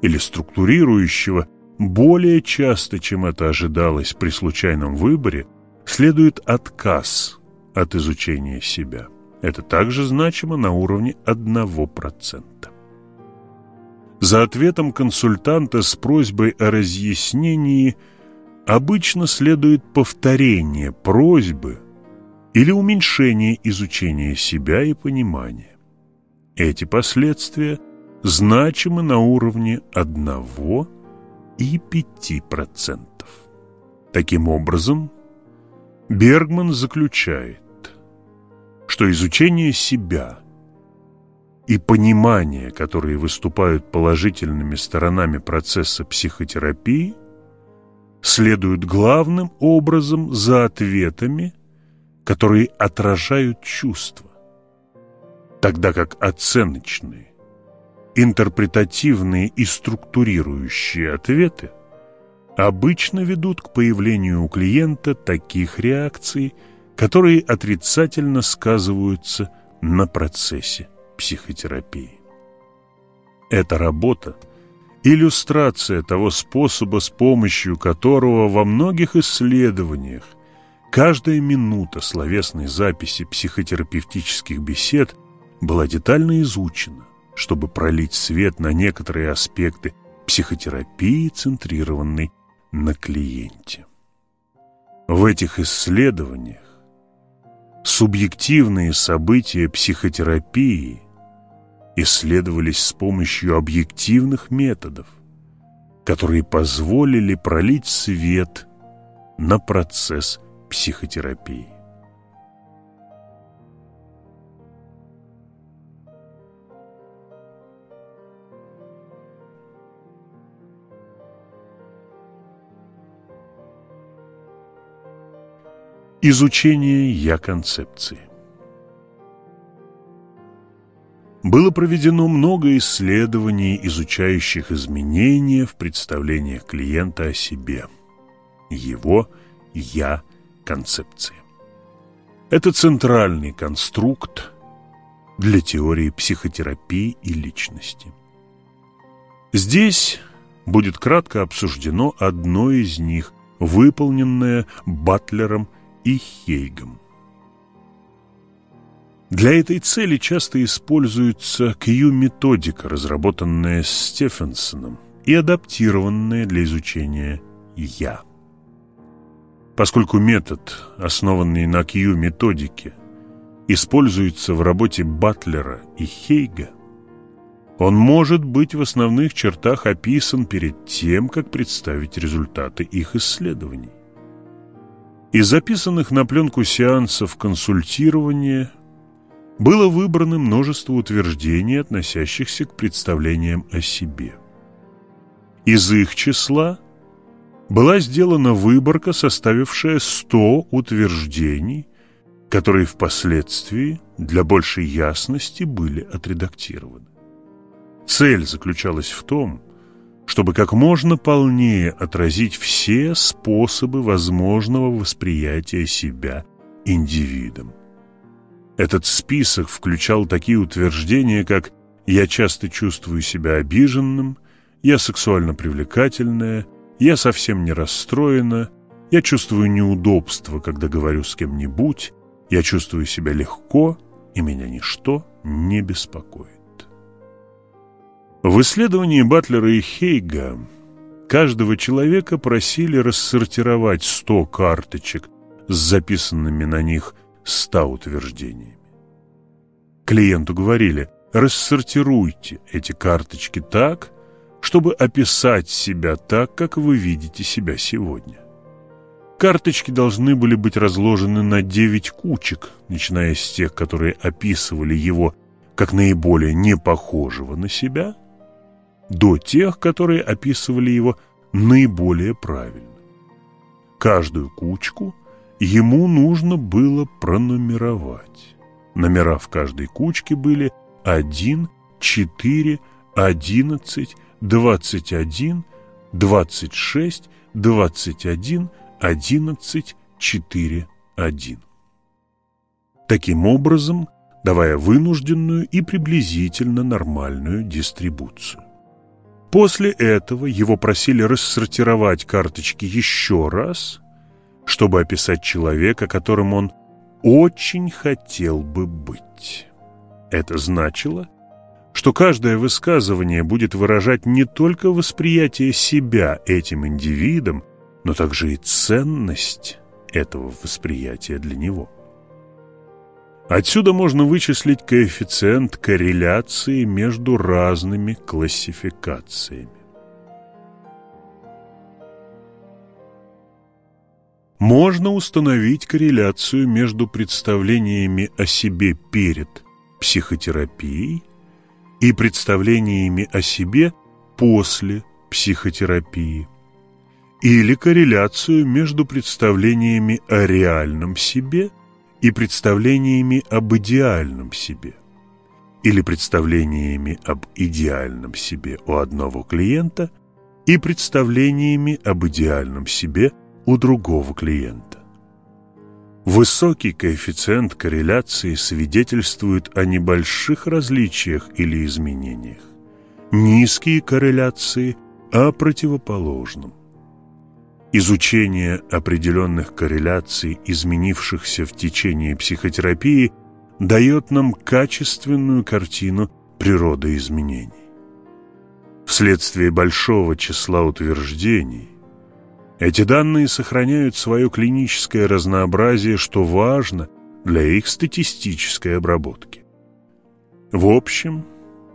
или структурирующего, более часто, чем это ожидалось при случайном выборе, следует отказ от изучения себя. Это также значимо на уровне 1%. За ответом консультанта с просьбой о разъяснении обычно следует повторение просьбы или уменьшение изучения себя и понимания. Эти последствия значимы на уровне 1% и 5%. Таким образом, Бергман заключает, что изучение себя и понимание, которые выступают положительными сторонами процесса психотерапии, следуют главным образом за ответами, которые отражают чувства, тогда как оценочные интерпретативные и структурирующие ответы обычно ведут к появлению у клиента таких реакций, которые отрицательно сказываются на процессе психотерапии. Эта работа – иллюстрация того способа, с помощью которого во многих исследованиях каждая минута словесной записи психотерапевтических бесед была детально изучена, чтобы пролить свет на некоторые аспекты психотерапии, центрированной на клиенте. В этих исследованиях субъективные события психотерапии исследовались с помощью объективных методов, которые позволили пролить свет на процесс психотерапии. Изучение я-концепции Было проведено много исследований, изучающих изменения в представлениях клиента о себе, его «я-концепции». Это центральный конструкт для теории психотерапии и личности. Здесь будет кратко обсуждено одно из них, выполненное Батлером и Хейгом. Для этой цели часто используется Q-методика, разработанная Стефенсоном и адаптированная для изучения «я». Поскольку метод, основанный на Q-методике, используется в работе Батлера и Хейга, он может быть в основных чертах описан перед тем, как представить результаты их исследований. Из записанных на пленку сеансов консультирования было выбрано множество утверждений, относящихся к представлениям о себе. Из их числа была сделана выборка, составившая 100 утверждений, которые впоследствии для большей ясности были отредактированы. Цель заключалась в том, чтобы как можно полнее отразить все способы возможного восприятия себя индивидом. Этот список включал такие утверждения, как «я часто чувствую себя обиженным», «я сексуально привлекательная», «я совсем не расстроена», «я чувствую неудобство, когда говорю с кем-нибудь», «я чувствую себя легко», и меня ничто не беспокоит. В исследовании Батлера и Хейга каждого человека просили рассортировать 100 карточек с записанными на них 100 утверждениями. Клиенту говорили, рассортируйте эти карточки так, чтобы описать себя так, как вы видите себя сегодня. Карточки должны были быть разложены на 9 кучек, начиная с тех, которые описывали его как наиболее непохожего на себя – до тех, которые описывали его наиболее правильно. Каждую кучку ему нужно было пронумеровать. Номера в каждой кучке были 1, 4, 11, 21, 26, 21, 11, 4, 1. Таким образом, давая вынужденную и приблизительно нормальную дистрибуцию. После этого его просили рассортировать карточки еще раз, чтобы описать человека, которым он очень хотел бы быть. Это значило, что каждое высказывание будет выражать не только восприятие себя этим индивидом, но также и ценность этого восприятия для него. Отсюда можно вычислить коэффициент корреляции между разными классификациями. Можно установить корреляцию между представлениями о себе перед психотерапией и представлениями о себе после психотерапии или корреляцию между представлениями о реальном себе – и представлениями об идеальном себе или представлениями об идеальном себе у одного клиента и представлениями об идеальном себе у другого клиента. Высокий коэффициент корреляции свидетельствует о небольших различиях или изменениях. Низкие корреляции – о противоположном. Изучение определенных корреляций, изменившихся в течение психотерапии, дает нам качественную картину природы изменений. Вследствие большого числа утверждений, эти данные сохраняют свое клиническое разнообразие, что важно для их статистической обработки. В общем,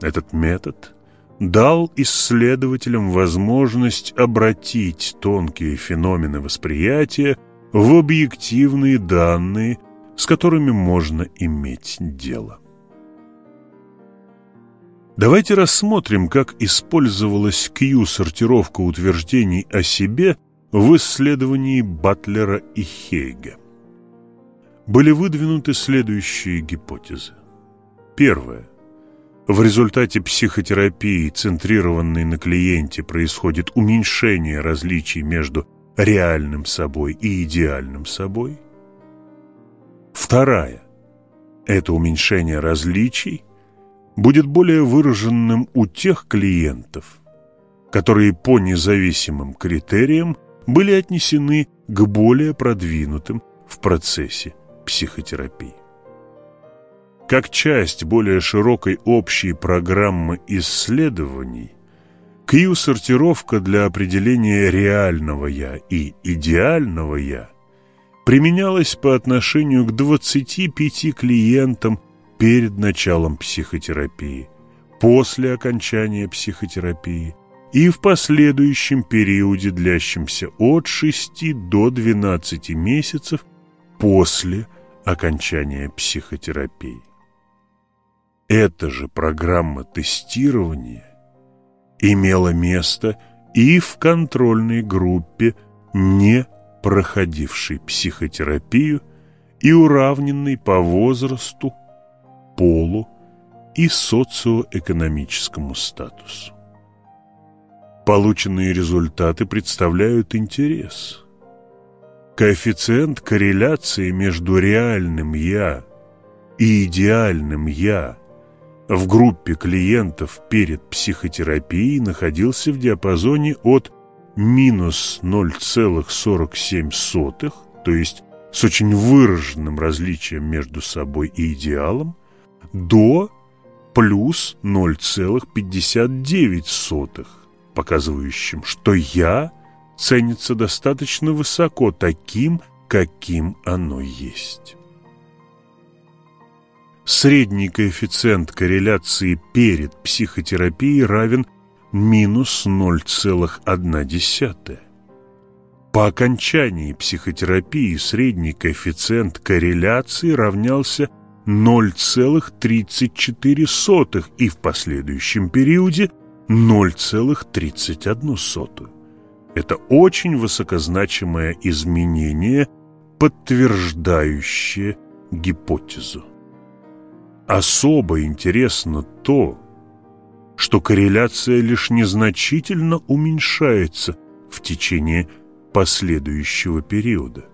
этот метод – дал исследователям возможность обратить тонкие феномены восприятия в объективные данные, с которыми можно иметь дело. Давайте рассмотрим, как использовалась Q-сортировка утверждений о себе в исследовании Батлера и Хейга. Были выдвинуты следующие гипотезы. Первое. В результате психотерапии, центрированной на клиенте, происходит уменьшение различий между реальным собой и идеальным собой. Вторая. Это уменьшение различий будет более выраженным у тех клиентов, которые по независимым критериям были отнесены к более продвинутым в процессе психотерапии. Как часть более широкой общей программы исследований, Q-сортировка для определения реального «я» и идеального «я» применялась по отношению к 25 клиентам перед началом психотерапии, после окончания психотерапии и в последующем периоде, длящемся от 6 до 12 месяцев после окончания психотерапии. Эта же программа тестирования имела место и в контрольной группе, не проходившей психотерапию и уравненной по возрасту, полу и социоэкономическому статусу. Полученные результаты представляют интерес. Коэффициент корреляции между реальным «я» и идеальным «я» в группе клиентов перед психотерапией находился в диапазоне от минус 0,47, то есть с очень выраженным различием между собой и идеалом, до плюс 0,59, показывающим, что «я» ценится достаточно высоко таким, каким оно есть. Средний коэффициент корреляции перед психотерапией равен минус 0,1. По окончании психотерапии средний коэффициент корреляции равнялся 0,34 и в последующем периоде 0,31. Это очень высокозначимое изменение, подтверждающее гипотезу. Особо интересно то, что корреляция лишь незначительно уменьшается в течение последующего периода.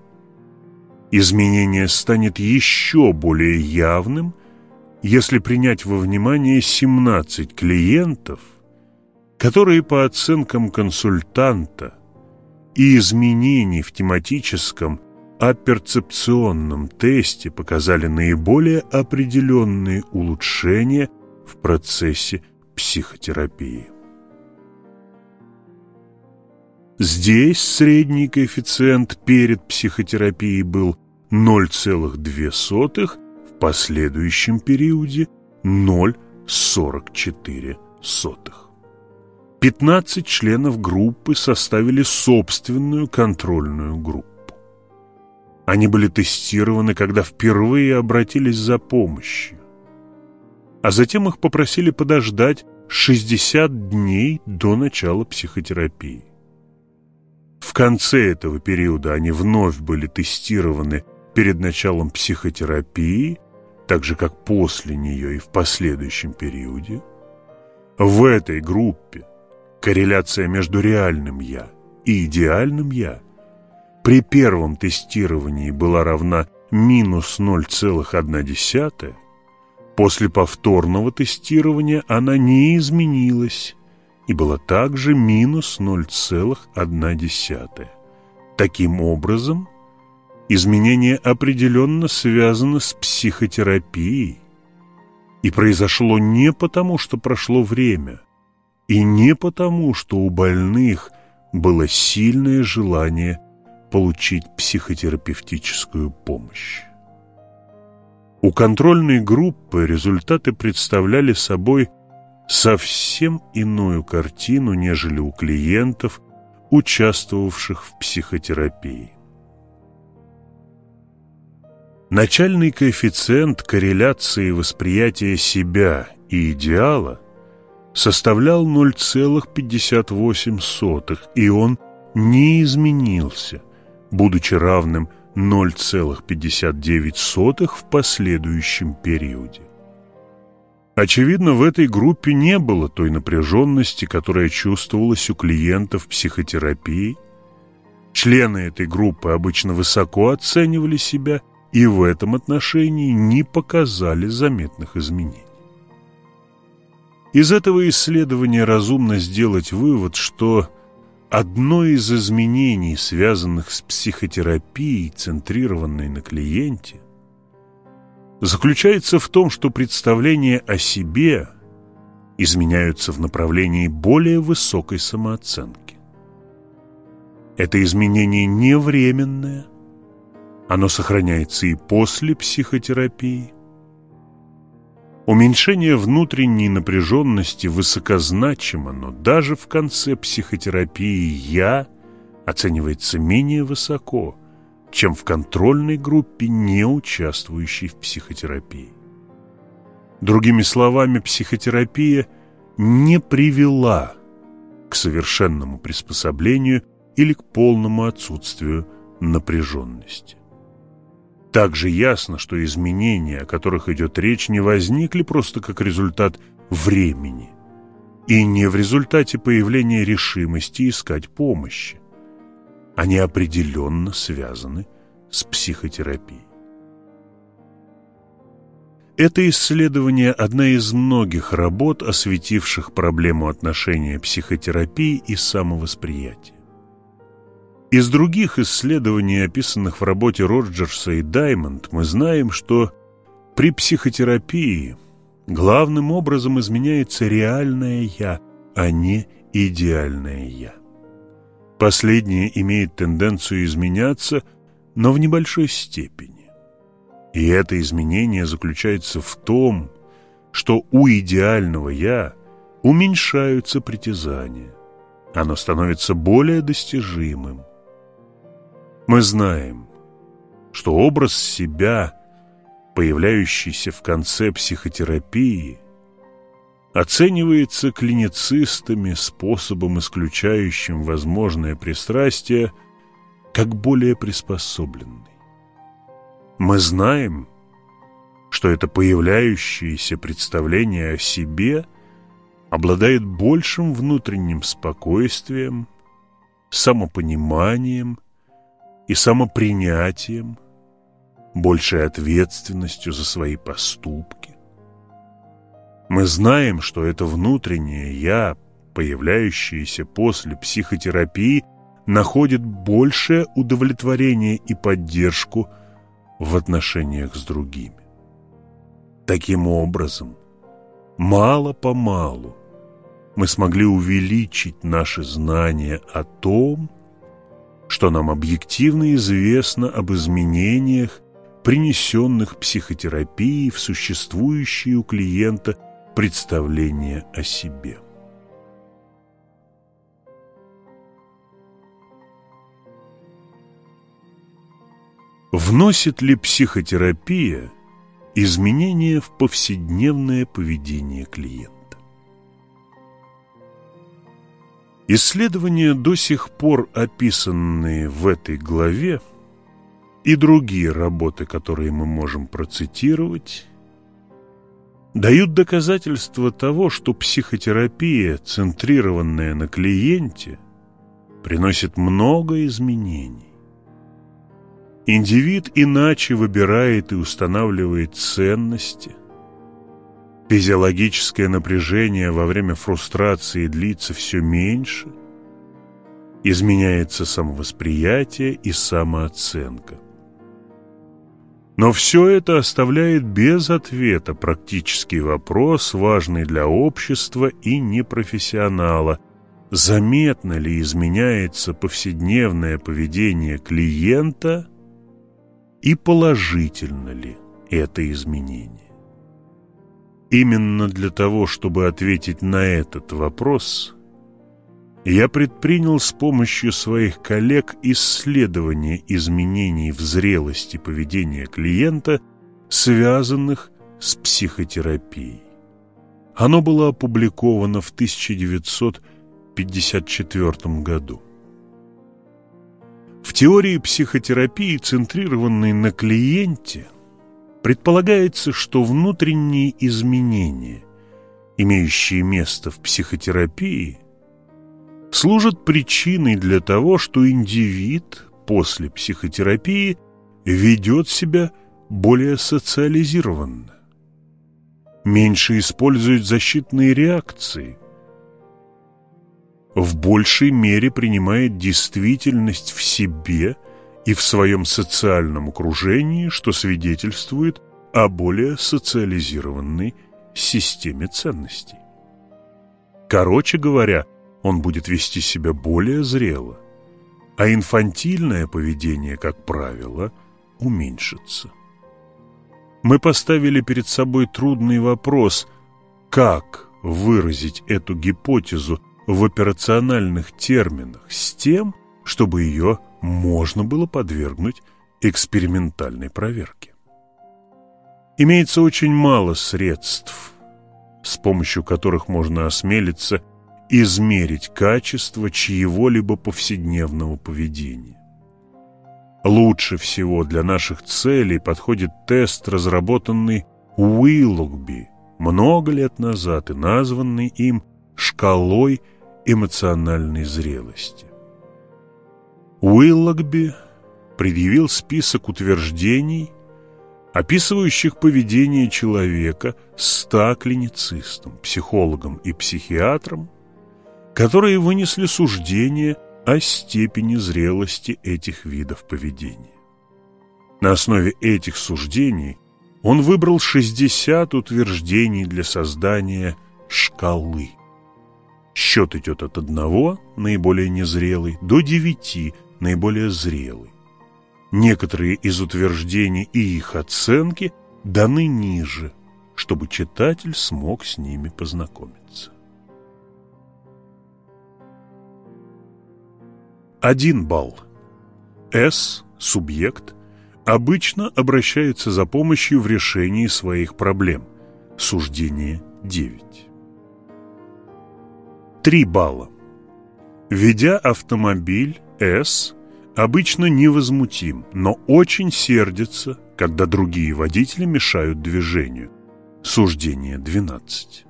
Изменение станет еще более явным, если принять во внимание 17 клиентов, которые по оценкам консультанта и изменений в тематическом оперцепционном тесте показали наиболее определенные улучшения в процессе психотерапии. Здесь средний коэффициент перед психотерапией был 0,2, в последующем периоде 0,44. 15 членов группы составили собственную контрольную группу. Они были тестированы, когда впервые обратились за помощью. А затем их попросили подождать 60 дней до начала психотерапии. В конце этого периода они вновь были тестированы перед началом психотерапии, так же как после нее и в последующем периоде. В этой группе корреляция между реальным «я» и идеальным «я» при первом тестировании была равна минус 0,1, после повторного тестирования она не изменилась и была также минус 0,1. Таким образом, изменение определенно связано с психотерапией и произошло не потому, что прошло время, и не потому, что у больных было сильное желание получить психотерапевтическую помощь. У контрольной группы результаты представляли собой совсем иную картину, нежели у клиентов, участвовавших в психотерапии. Начальный коэффициент корреляции восприятия себя и идеала составлял 0,58, и он не изменился – будучи равным 0,59 в последующем периоде. Очевидно, в этой группе не было той напряженности, которая чувствовалась у клиентов психотерапии. Члены этой группы обычно высоко оценивали себя и в этом отношении не показали заметных изменений. Из этого исследования разумно сделать вывод, что Одно из изменений, связанных с психотерапией, центрированной на клиенте, заключается в том, что представления о себе изменяются в направлении более высокой самооценки. Это изменение не временное, оно сохраняется и после психотерапии, Уменьшение внутренней напряженности высокозначимо, но даже в конце психотерапии «я» оценивается менее высоко, чем в контрольной группе, не участвующей в психотерапии. Другими словами, психотерапия не привела к совершенному приспособлению или к полному отсутствию напряженности. Также ясно, что изменения, о которых идет речь, не возникли просто как результат времени. и не в результате появления решимости искать помощи. Они определенно связаны с психотерапией. Это исследование – одна из многих работ, осветивших проблему отношения психотерапии и самовосприятия. Из других исследований, описанных в работе Роджерса и Даймонд, мы знаем, что при психотерапии главным образом изменяется реальное «я», а не идеальное «я». Последнее имеет тенденцию изменяться, но в небольшой степени. И это изменение заключается в том, что у идеального «я» уменьшаются притязания. Оно становится более достижимым. Мы знаем, что образ себя, появляющийся в конце психотерапии, оценивается клиницистами способом, исключающим возможное пристрастие, как более приспособленный. Мы знаем, что это появляющееся представление о себе обладает большим внутренним спокойствием, самопониманием и самопринятием, большей ответственностью за свои поступки. Мы знаем, что это внутреннее «я», появляющееся после психотерапии, находит большее удовлетворение и поддержку в отношениях с другими. Таким образом, мало-помалу мы смогли увеличить наши знания о том, что нам объективно известно об изменениях, принесенных психотерапией в существующие у клиента представления о себе. Вносит ли психотерапия изменения в повседневное поведение клиента? Исследования, до сих пор описанные в этой главе, и другие работы, которые мы можем процитировать, дают доказательства того, что психотерапия, центрированная на клиенте, приносит много изменений. Индивид иначе выбирает и устанавливает ценности – Физиологическое напряжение во время фрустрации длится все меньше, изменяется самовосприятие и самооценка. Но все это оставляет без ответа практический вопрос, важный для общества и непрофессионала. Заметно ли изменяется повседневное поведение клиента и положительно ли это изменение? Именно для того, чтобы ответить на этот вопрос, я предпринял с помощью своих коллег исследование изменений в зрелости поведения клиента, связанных с психотерапией. Оно было опубликовано в 1954 году. В теории психотерапии, центрированной на клиенте, Предполагается, что внутренние изменения, имеющие место в психотерапии, служат причиной для того, что индивид после психотерапии ведет себя более социализированно, меньше использует защитные реакции, в большей мере принимает действительность в себе – и в своем социальном окружении, что свидетельствует о более социализированной системе ценностей. Короче говоря, он будет вести себя более зрело, а инфантильное поведение, как правило, уменьшится. Мы поставили перед собой трудный вопрос, как выразить эту гипотезу в операциональных терминах с тем, чтобы ее можно было подвергнуть экспериментальной проверке. Имеется очень мало средств, с помощью которых можно осмелиться измерить качество чьего-либо повседневного поведения. Лучше всего для наших целей подходит тест, разработанный Уиллогби много лет назад и названный им шкалой эмоциональной зрелости. Уиллогби предъявил список утверждений, описывающих поведение человека ста клиницистам, психологам и психиатрам, которые вынесли суждение о степени зрелости этих видов поведения. На основе этих суждений он выбрал 60 утверждений для создания шкалы. Счет идет от одного, наиболее незрелый, до девяти, наиболее зрелый. Некоторые из утверждений и их оценки даны ниже, чтобы читатель смог с ними познакомиться. Один балл. С – субъект, обычно обращается за помощью в решении своих проблем. Суждение 9. Три балла. Ведя автомобиль С, обычно невозмутим, но очень сердится, когда другие водители мешают движению. Суждение 12.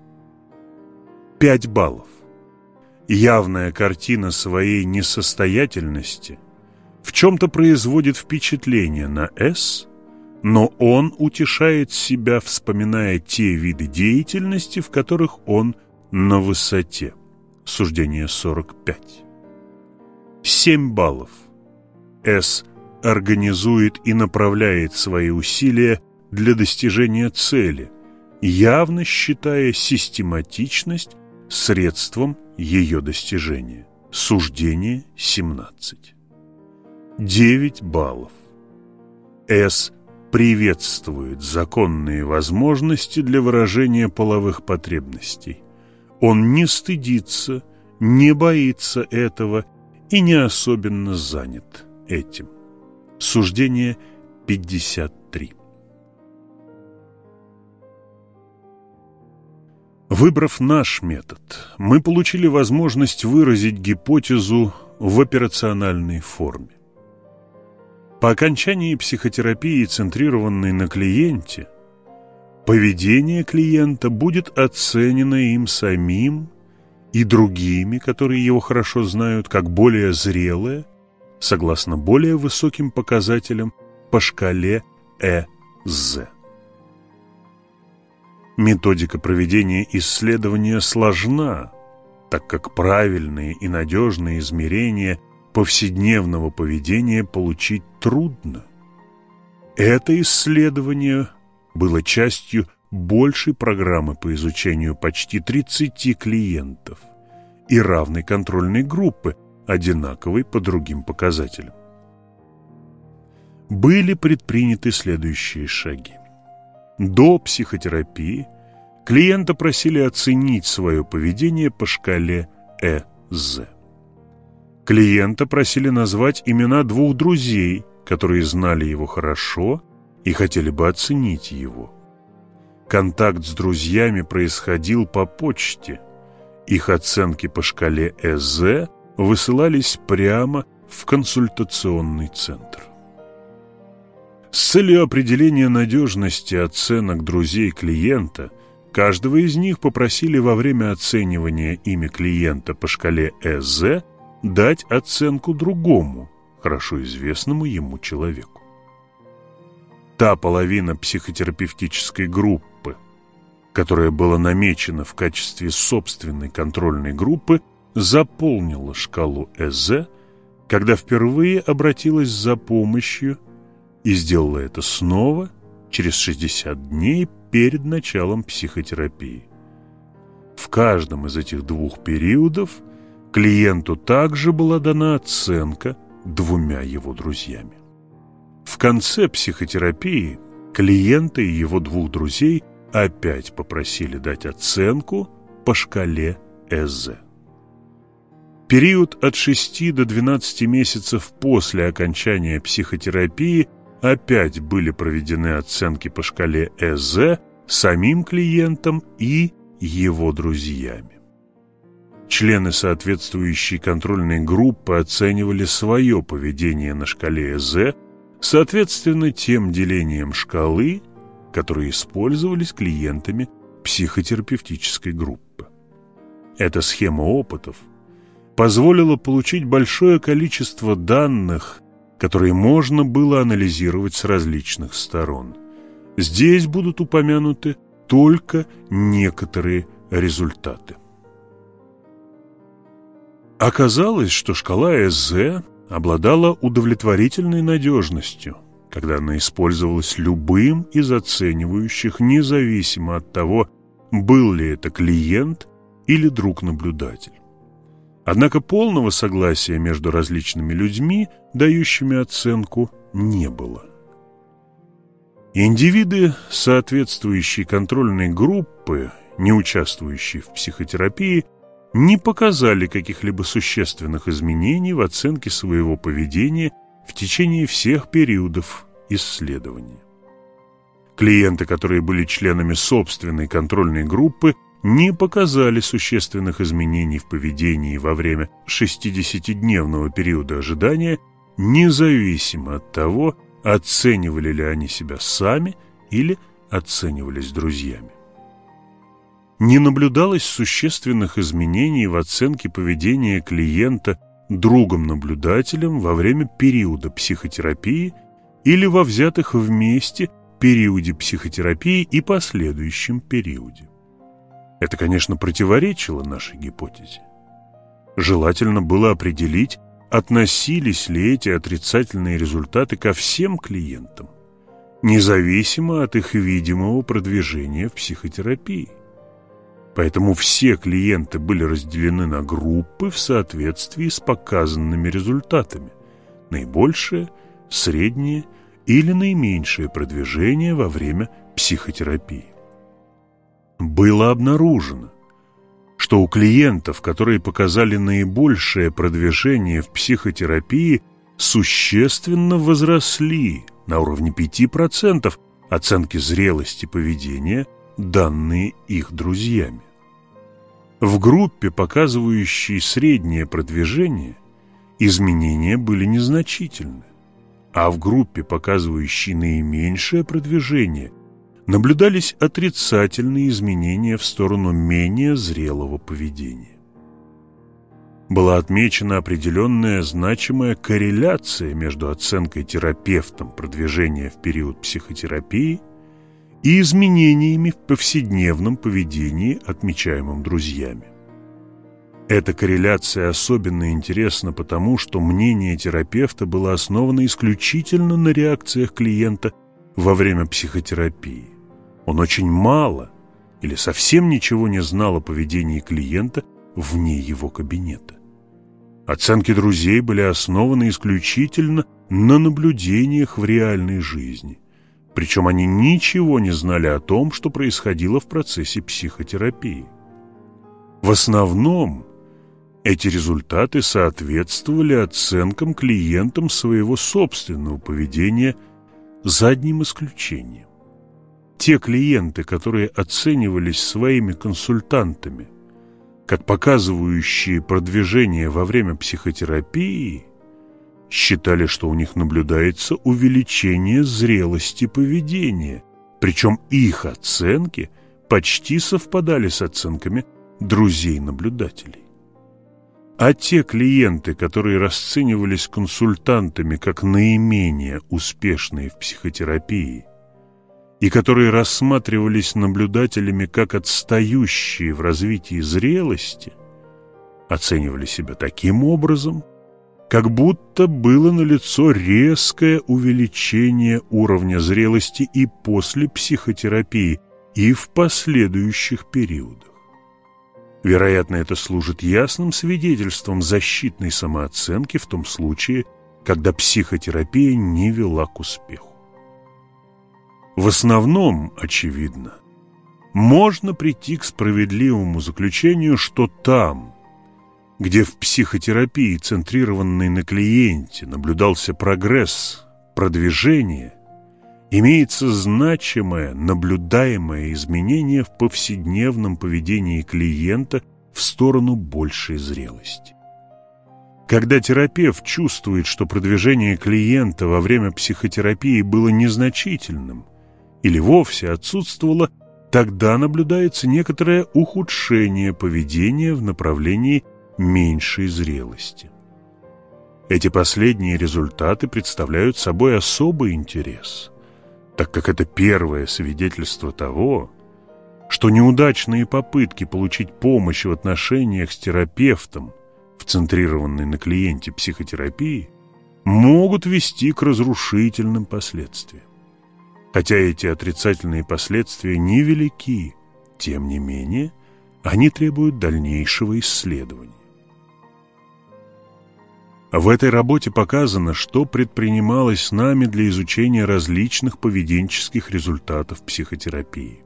5 баллов. Явная картина своей несостоятельности в чем-то производит впечатление на С, но он утешает себя, вспоминая те виды деятельности, в которых он на высоте. Суждение 45. 7 баллов. С организует и направляет свои усилия для достижения цели, явно считая систематичность средством ее достижения. Суждение 17. 9 баллов. С приветствует законные возможности для выражения половых потребностей. Он не стыдится, не боится этого и не особенно занят этим. Суждение 53. Выбрав наш метод, мы получили возможность выразить гипотезу в операциональной форме. По окончании психотерапии, центрированной на клиенте, поведение клиента будет оценено им самим и другими, которые его хорошо знают, как более зрелое согласно более высоким показателям по шкале ЭЗ. Методика проведения исследования сложна, так как правильные и надежные измерения повседневного поведения получить трудно. Это исследование было частью большей программы по изучению почти 30 клиентов и равной контрольной группы, одинаковый по другим показателям. Были предприняты следующие шаги. До психотерапии клиента просили оценить свое поведение по шкале ЭЗ. Клиента просили назвать имена двух друзей, которые знали его хорошо и хотели бы оценить его. Контакт с друзьями происходил по почте. Их оценки по шкале ЭЗ высылались прямо в консультационный центр. С целью определения надежности оценок друзей клиента, каждого из них попросили во время оценивания ими клиента по шкале ЭЗ дать оценку другому, хорошо известному ему человеку. Та половина психотерапевтической группы, которая была намечена в качестве собственной контрольной группы, заполнила шкалу ЭЗ, когда впервые обратилась за помощью и сделала это снова через 60 дней перед началом психотерапии. В каждом из этих двух периодов клиенту также была дана оценка двумя его друзьями. В конце психотерапии клиента и его двух друзей опять попросили дать оценку по шкале ЭЗ период от 6 до 12 месяцев после окончания психотерапии опять были проведены оценки по шкале ЭЗ самим клиентом и его друзьями. Члены соответствующей контрольной группы оценивали свое поведение на шкале ЭЗ соответственно тем делением шкалы, которые использовались клиентами психотерапевтической группы. Эта схема опытов позволила получить большое количество данных, которые можно было анализировать с различных сторон. Здесь будут упомянуты только некоторые результаты. Оказалось, что шкала СЗ обладала удовлетворительной надежностью, когда она использовалась любым из оценивающих, независимо от того, был ли это клиент или друг-наблюдатель. Однако полного согласия между различными людьми, дающими оценку, не было. Индивиды соответствующей контрольной группы, не участвующие в психотерапии, не показали каких-либо существенных изменений в оценке своего поведения в течение всех периодов исследования. Клиенты, которые были членами собственной контрольной группы, не показали существенных изменений в поведении во время 60-дневного периода ожидания, независимо от того, оценивали ли они себя сами или оценивались друзьями не наблюдалось существенных изменений в оценке поведения клиента другом-наблюдателем во время периода психотерапии или во взятых вместе периоде психотерапии и последующем периоде. Это, конечно, противоречило нашей гипотезе. Желательно было определить, относились ли эти отрицательные результаты ко всем клиентам, независимо от их видимого продвижения в психотерапии. Поэтому все клиенты были разделены на группы в соответствии с показанными результатами. Наибольшее, среднее или наименьшее продвижение во время психотерапии. Было обнаружено, что у клиентов, которые показали наибольшее продвижение в психотерапии, существенно возросли на уровне 5% оценки зрелости поведения – данные их друзьями. В группе, показывающей среднее продвижение, изменения были незначительны, а в группе, показывающей наименьшее продвижение, наблюдались отрицательные изменения в сторону менее зрелого поведения. Была отмечена определенная значимая корреляция между оценкой терапевтом продвижения в период психотерапии – и изменениями в повседневном поведении, отмечаемом друзьями. Эта корреляция особенно интересна потому, что мнение терапевта было основано исключительно на реакциях клиента во время психотерапии. Он очень мало или совсем ничего не знал о поведении клиента вне его кабинета. Оценки друзей были основаны исключительно на наблюдениях в реальной жизни. Причем они ничего не знали о том, что происходило в процессе психотерапии. В основном эти результаты соответствовали оценкам клиентам своего собственного поведения за одним исключением. Те клиенты, которые оценивались своими консультантами как показывающие продвижение во время психотерапии – считали, что у них наблюдается увеличение зрелости поведения, причем их оценки почти совпадали с оценками друзей-наблюдателей. А те клиенты, которые расценивались консультантами как наименее успешные в психотерапии и которые рассматривались наблюдателями как отстающие в развитии зрелости, оценивали себя таким образом, как будто было налицо резкое увеличение уровня зрелости и после психотерапии, и в последующих периодах. Вероятно, это служит ясным свидетельством защитной самооценки в том случае, когда психотерапия не вела к успеху. В основном, очевидно, можно прийти к справедливому заключению, что там, где в психотерапии, центрированной на клиенте, наблюдался прогресс, продвижение, имеется значимое, наблюдаемое изменение в повседневном поведении клиента в сторону большей зрелости. Когда терапевт чувствует, что продвижение клиента во время психотерапии было незначительным или вовсе отсутствовало, тогда наблюдается некоторое ухудшение поведения в направлении меньшей зрелости. Эти последние результаты представляют собой особый интерес, так как это первое свидетельство того, что неудачные попытки получить помощь в отношениях с терапевтом в центрированной на клиенте психотерапии могут вести к разрушительным последствиям. Хотя эти отрицательные последствия невелики, тем не менее, они требуют дальнейшего исследования. В этой работе показано, что предпринималось нами для изучения различных поведенческих результатов психотерапии.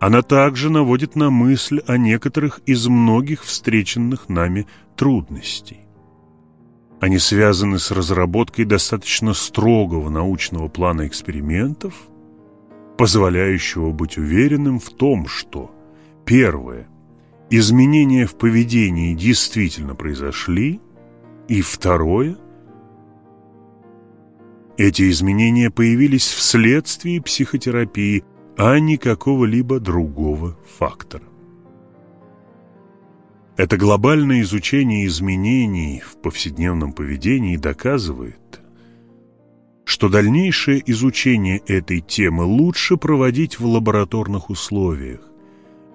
Она также наводит на мысль о некоторых из многих встреченных нами трудностей. Они связаны с разработкой достаточно строгого научного плана экспериментов, позволяющего быть уверенным в том, что первое – изменения в поведении действительно произошли, и второе – эти изменения появились вследствие психотерапии, а не какого-либо другого фактора. Это глобальное изучение изменений в повседневном поведении доказывает, что дальнейшее изучение этой темы лучше проводить в лабораторных условиях,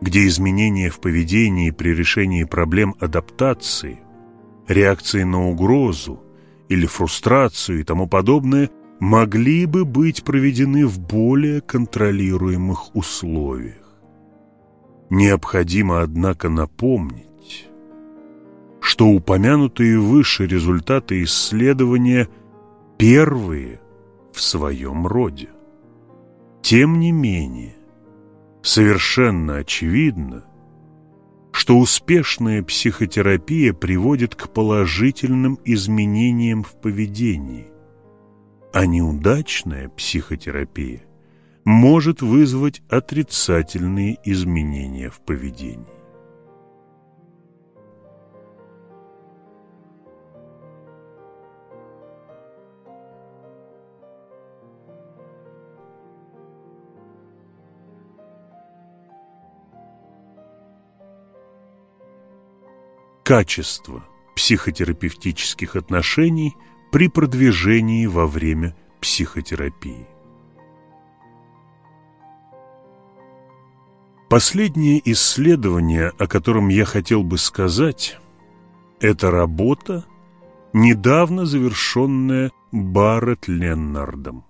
где изменения в поведении при решении проблем адаптации, реакции на угрозу или фрустрацию и тому подобное могли бы быть проведены в более контролируемых условиях. Необходимо, однако, напомнить, что упомянутые выше результаты исследования первые в своем роде. Тем не менее, совершенно очевидно, что успешная психотерапия приводит к положительным изменениям в поведении, а неудачная психотерапия может вызвать отрицательные изменения в поведении. Качество психотерапевтических отношений – при продвижении во время психотерапии. Последнее исследование, о котором я хотел бы сказать, это работа, недавно завершенная Барретт Леннардом.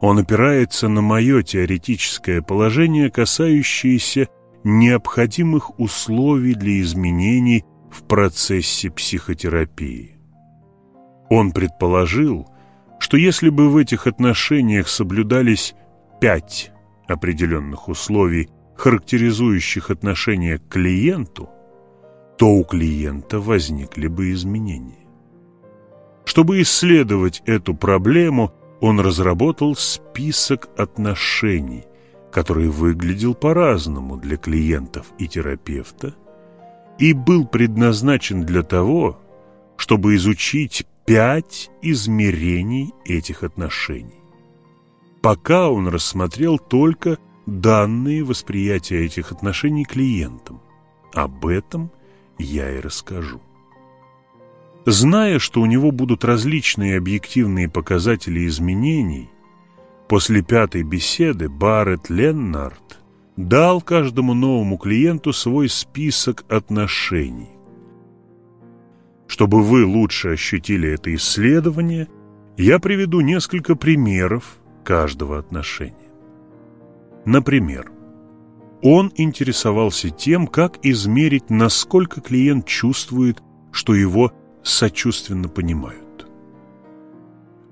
Он опирается на мое теоретическое положение, касающееся необходимых условий для изменений в процессе психотерапии. Он предположил, что если бы в этих отношениях соблюдались пять определенных условий, характеризующих отношение к клиенту, то у клиента возникли бы изменения. Чтобы исследовать эту проблему, он разработал список отношений, который выглядел по-разному для клиентов и терапевта и был предназначен для того, чтобы изучить пять измерений этих отношений. Пока он рассмотрел только данные восприятия этих отношений клиентам. Об этом я и расскажу. Зная, что у него будут различные объективные показатели изменений, после пятой беседы Барретт Леннард дал каждому новому клиенту свой список отношений, чтобы вы лучше ощутили это исследование, я приведу несколько примеров каждого отношения. Например, он интересовался тем, как измерить, насколько клиент чувствует, что его сочувственно понимают.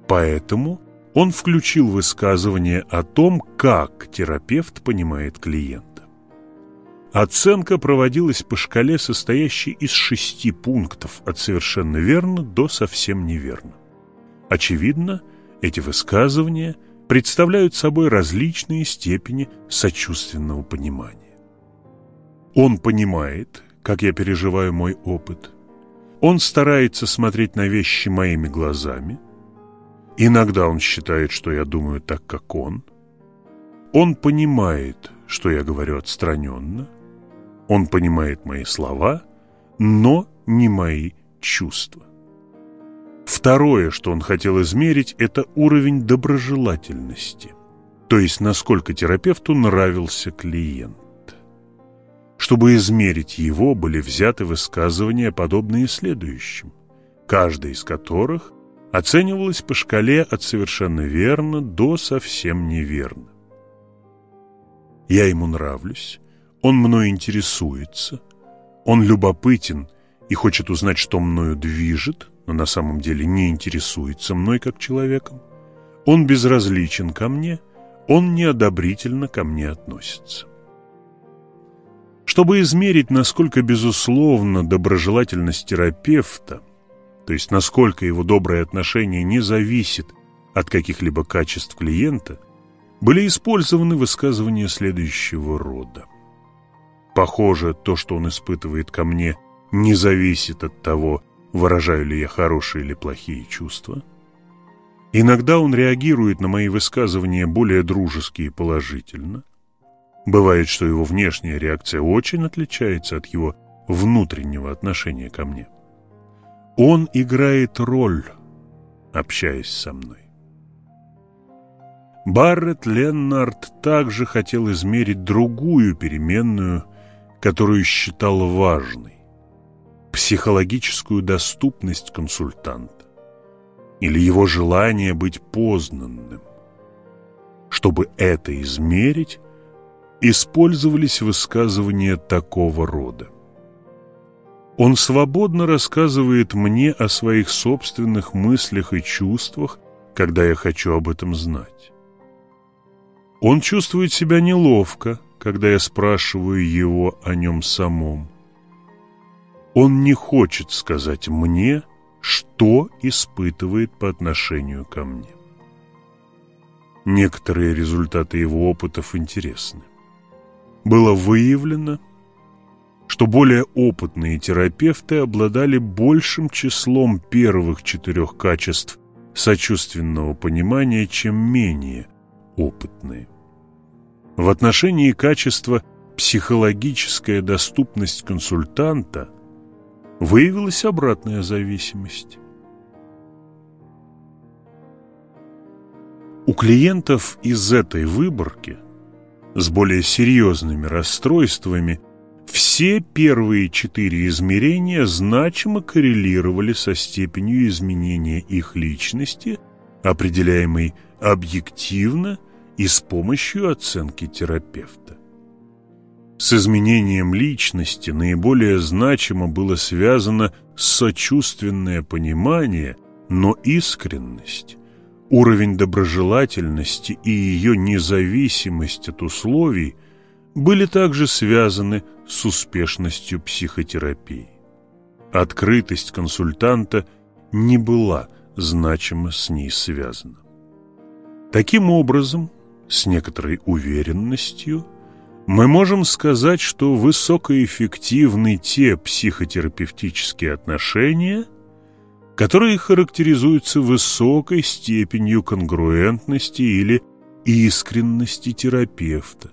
Поэтому он включил высказывание о том, как терапевт понимает клиента. Оценка проводилась по шкале, состоящей из шести пунктов от совершенно верно до совсем неверно. Очевидно, эти высказывания представляют собой различные степени сочувственного понимания. Он понимает, как я переживаю мой опыт. Он старается смотреть на вещи моими глазами. Иногда он считает, что я думаю так, как он. Он понимает, что я говорю отстраненно, он понимает мои слова, но не мои чувства. Второе, что он хотел измерить, это уровень доброжелательности, то есть насколько терапевту нравился клиент. Чтобы измерить его, были взяты высказывания, подобные следующим, каждое из которых оценивалось по шкале от совершенно верно до совсем неверно. Я ему нравлюсь, он мной интересуется, он любопытен и хочет узнать, что мною движет, но на самом деле не интересуется мной как человеком. Он безразличен ко мне, он неодобрительно ко мне относится. Чтобы измерить, насколько безусловно доброжелательность терапевта, то есть насколько его доброе отношение не зависит от каких-либо качеств клиента, были использованы высказывания следующего рода. Похоже, то, что он испытывает ко мне, не зависит от того, выражаю ли я хорошие или плохие чувства. Иногда он реагирует на мои высказывания более дружески и положительно, Бывает, что его внешняя реакция очень отличается от его внутреннего отношения ко мне. Он играет роль, общаясь со мной. Барретт Леннард также хотел измерить другую переменную, которую считал важной – психологическую доступность консультанта или его желание быть познанным. Чтобы это измерить, использовались высказывания такого рода. Он свободно рассказывает мне о своих собственных мыслях и чувствах, когда я хочу об этом знать. Он чувствует себя неловко, когда я спрашиваю его о нем самом. Он не хочет сказать мне, что испытывает по отношению ко мне. Некоторые результаты его опытов интересны было выявлено, что более опытные терапевты обладали большим числом первых четырех качеств сочувственного понимания, чем менее опытные. В отношении качества психологическая доступность консультанта выявилась обратная зависимость. У клиентов из этой выборки – с более серьезными расстройствами, все первые четыре измерения значимо коррелировали со степенью изменения их личности, определяемой объективно и с помощью оценки терапевта. С изменением личности наиболее значимо было связано сочувственное понимание, но искренность Уровень доброжелательности и ее независимость от условий были также связаны с успешностью психотерапии. Открытость консультанта не была значимо с ней связана. Таким образом, с некоторой уверенностью, мы можем сказать, что высокоэффективны те психотерапевтические отношения – которые характеризуются высокой степенью конгруентности или искренности терапевта,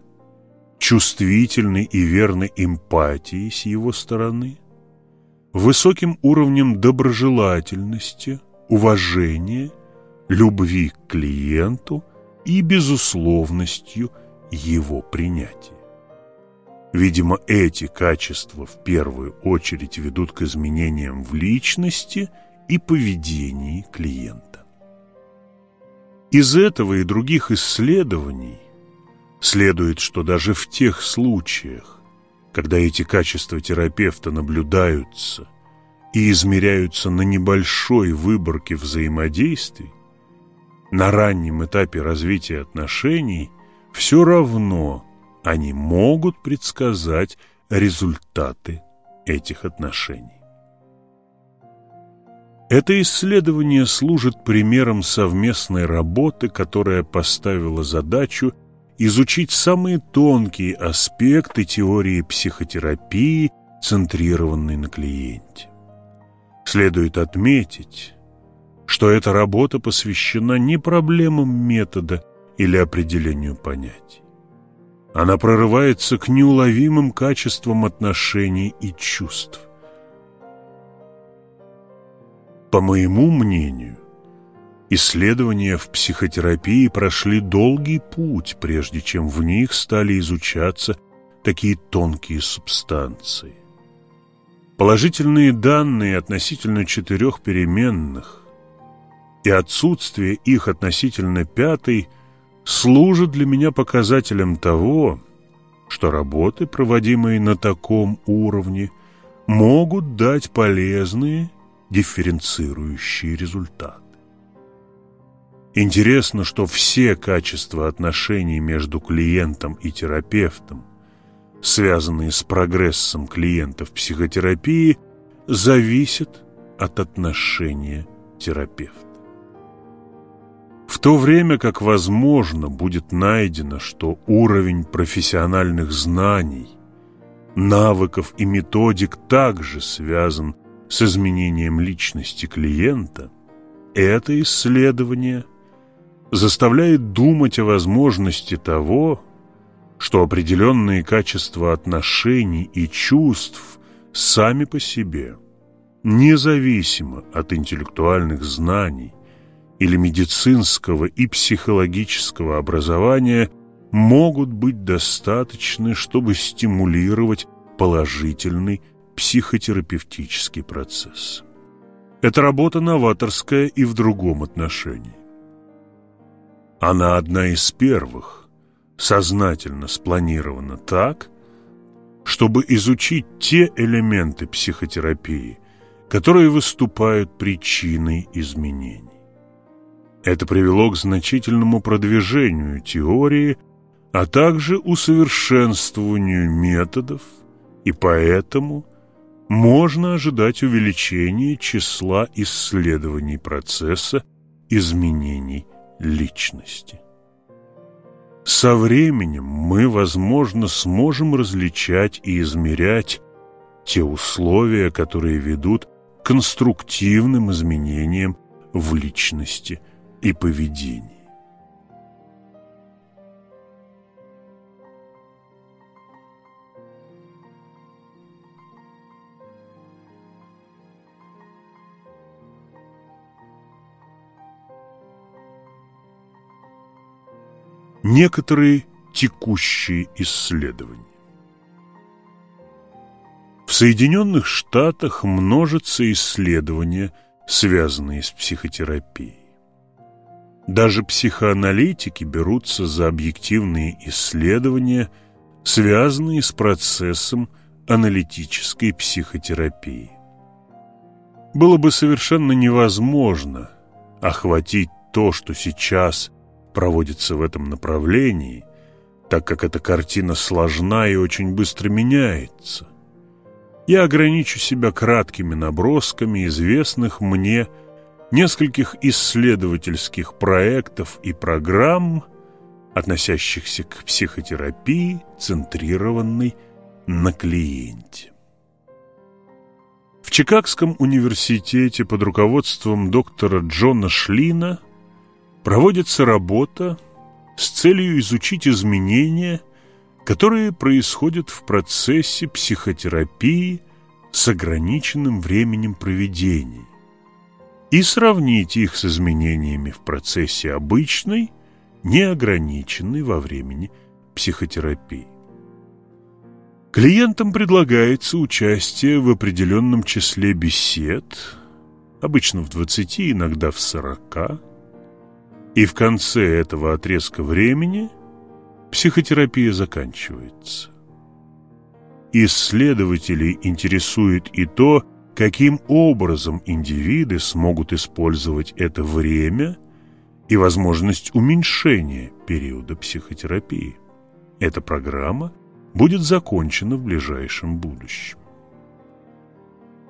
чувствительной и верной эмпатией с его стороны, высоким уровнем доброжелательности, уважения, любви к клиенту и безусловностью его принятия. Видимо, эти качества в первую очередь ведут к изменениям в личности – и поведении клиента. Из этого и других исследований следует, что даже в тех случаях, когда эти качества терапевта наблюдаются и измеряются на небольшой выборке взаимодействий, на раннем этапе развития отношений все равно они могут предсказать результаты этих отношений. Это исследование служит примером совместной работы, которая поставила задачу изучить самые тонкие аспекты теории психотерапии, центрированной на клиенте. Следует отметить, что эта работа посвящена не проблемам метода или определению понятий. Она прорывается к неуловимым качествам отношений и чувств. По моему мнению, исследования в психотерапии прошли долгий путь, прежде чем в них стали изучаться такие тонкие субстанции. Положительные данные относительно четырех переменных и отсутствие их относительно пятой служат для меня показателем того, что работы, проводимые на таком уровне, могут дать полезные дифференцирующие результаты. Интересно, что все качества отношений между клиентом и терапевтом, связанные с прогрессом клиента в психотерапии, зависят от отношения терапевта. В то время как, возможно, будет найдено, что уровень профессиональных знаний, навыков и методик также связан с изменением личности клиента, это исследование заставляет думать о возможности того, что определенные качества отношений и чувств сами по себе, независимо от интеллектуальных знаний, или медицинского и психологического образования могут быть достаточны, чтобы стимулировать положительный психотерапевтический процесс. Это работа новаторская и в другом отношении. Она одна из первых, сознательно спланирована так, чтобы изучить те элементы психотерапии, которые выступают причиной изменений. Это привело к значительному продвижению теории, а также усовершенствованию методов, и поэтому можно ожидать увеличения числа исследований процесса изменений личности. Со временем мы, возможно, сможем различать и измерять те условия, которые ведут к конструктивным изменениям в личности и поведении. Некоторые текущие исследования. В Соединенных Штатах множатся исследования, связанные с психотерапией. Даже психоаналитики берутся за объективные исследования, связанные с процессом аналитической психотерапии. Было бы совершенно невозможно охватить то, что сейчас проводится в этом направлении, так как эта картина сложна и очень быстро меняется. Я ограничу себя краткими набросками известных мне нескольких исследовательских проектов и программ, относящихся к психотерапии, центрированной на клиенте. В Чикагском университете под руководством доктора Джона Шлина проводится работа с целью изучить изменения, которые происходят в процессе психотерапии с ограниченным временем проведения и сравнить их с изменениями в процессе обычной, неограниченной во времени психотерапии. Клиентам предлагается участие в определенном числе бесед, обычно в 20, иногда в 40, и в конце этого отрезка времени психотерапия заканчивается. Исследователей интересует и то, каким образом индивиды смогут использовать это время и возможность уменьшения периода психотерапии. Эта программа будет закончена в ближайшем будущем.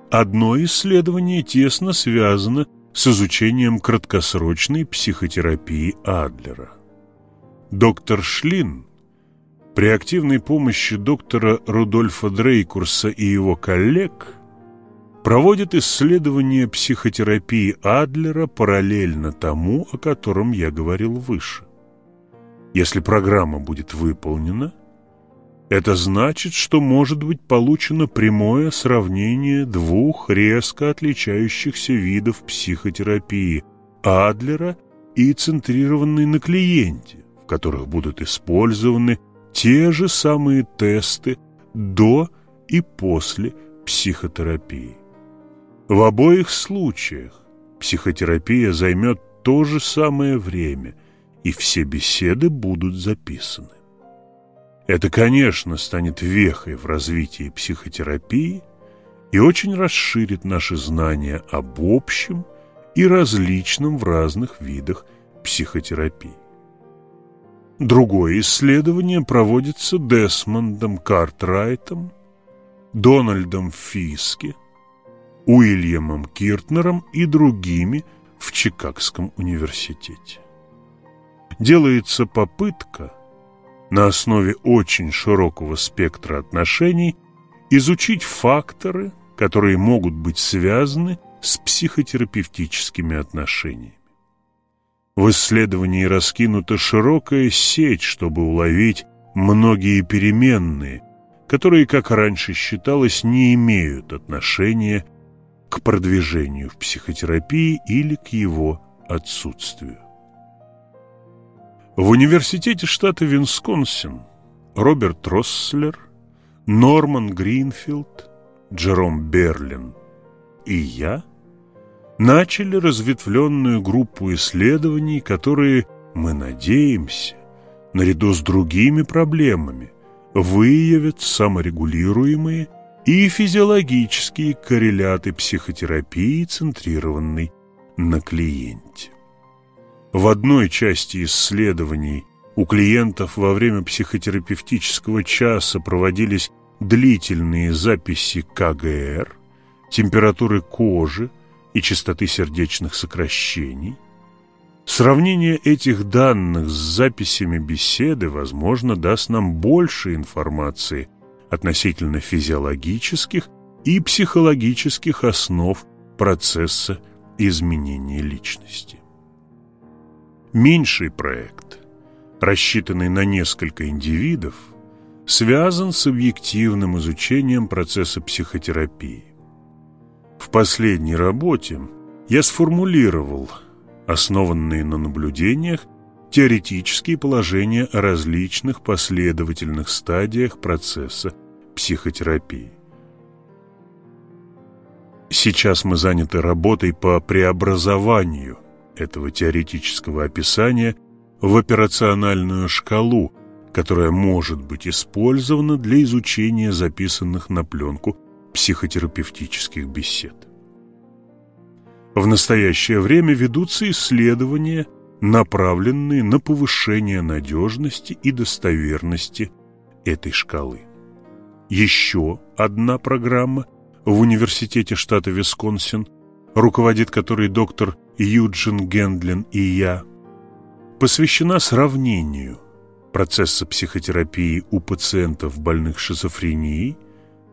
Одно исследование тесно связано с изучением краткосрочной психотерапии Адлера. Доктор Шлин при активной помощи доктора Рудольфа Дрейкурса и его коллег – проводит исследование психотерапии Адлера параллельно тому, о котором я говорил выше. Если программа будет выполнена, Это значит, что может быть получено прямое сравнение двух резко отличающихся видов психотерапии – Адлера и центрированной на клиенте, в которых будут использованы те же самые тесты до и после психотерапии. В обоих случаях психотерапия займет то же самое время, и все беседы будут записаны. Это, конечно, станет вехой в развитии психотерапии и очень расширит наши знания об общем и различном в разных видах психотерапии. Другое исследование проводится Десмондом Картрайтом, Дональдом Фиски, Уильямом Киртнером и другими в Чикагском университете. Делается попытка на основе очень широкого спектра отношений изучить факторы, которые могут быть связаны с психотерапевтическими отношениями. В исследовании раскинута широкая сеть, чтобы уловить многие переменные, которые, как раньше считалось, не имеют отношения к продвижению в психотерапии или к его отсутствию. В университете штата Висконсин Роберт Росслер, Норман Гринфилд, Джером Берлин и я начали разветвленную группу исследований, которые, мы надеемся, наряду с другими проблемами, выявят саморегулируемые и физиологические корреляты психотерапии, центрированной на клиенте. В одной части исследований у клиентов во время психотерапевтического часа проводились длительные записи КГР, температуры кожи и частоты сердечных сокращений. Сравнение этих данных с записями беседы, возможно, даст нам больше информации относительно физиологических и психологических основ процесса изменения личности. Меньший проект, рассчитанный на несколько индивидов, связан с объективным изучением процесса психотерапии. В последней работе я сформулировал основанные на наблюдениях теоретические положения о различных последовательных стадиях процесса психотерапии. Сейчас мы заняты работой по преобразованию этого теоретического описания в операциональную шкалу, которая может быть использована для изучения записанных на пленку психотерапевтических бесед. В настоящее время ведутся исследования, направленные на повышение надежности и достоверности этой шкалы. Еще одна программа в Университете штата Висконсин, руководит которой доктор Юджин Гендлин и я, посвящена сравнению процесса психотерапии у пациентов больных шизофренией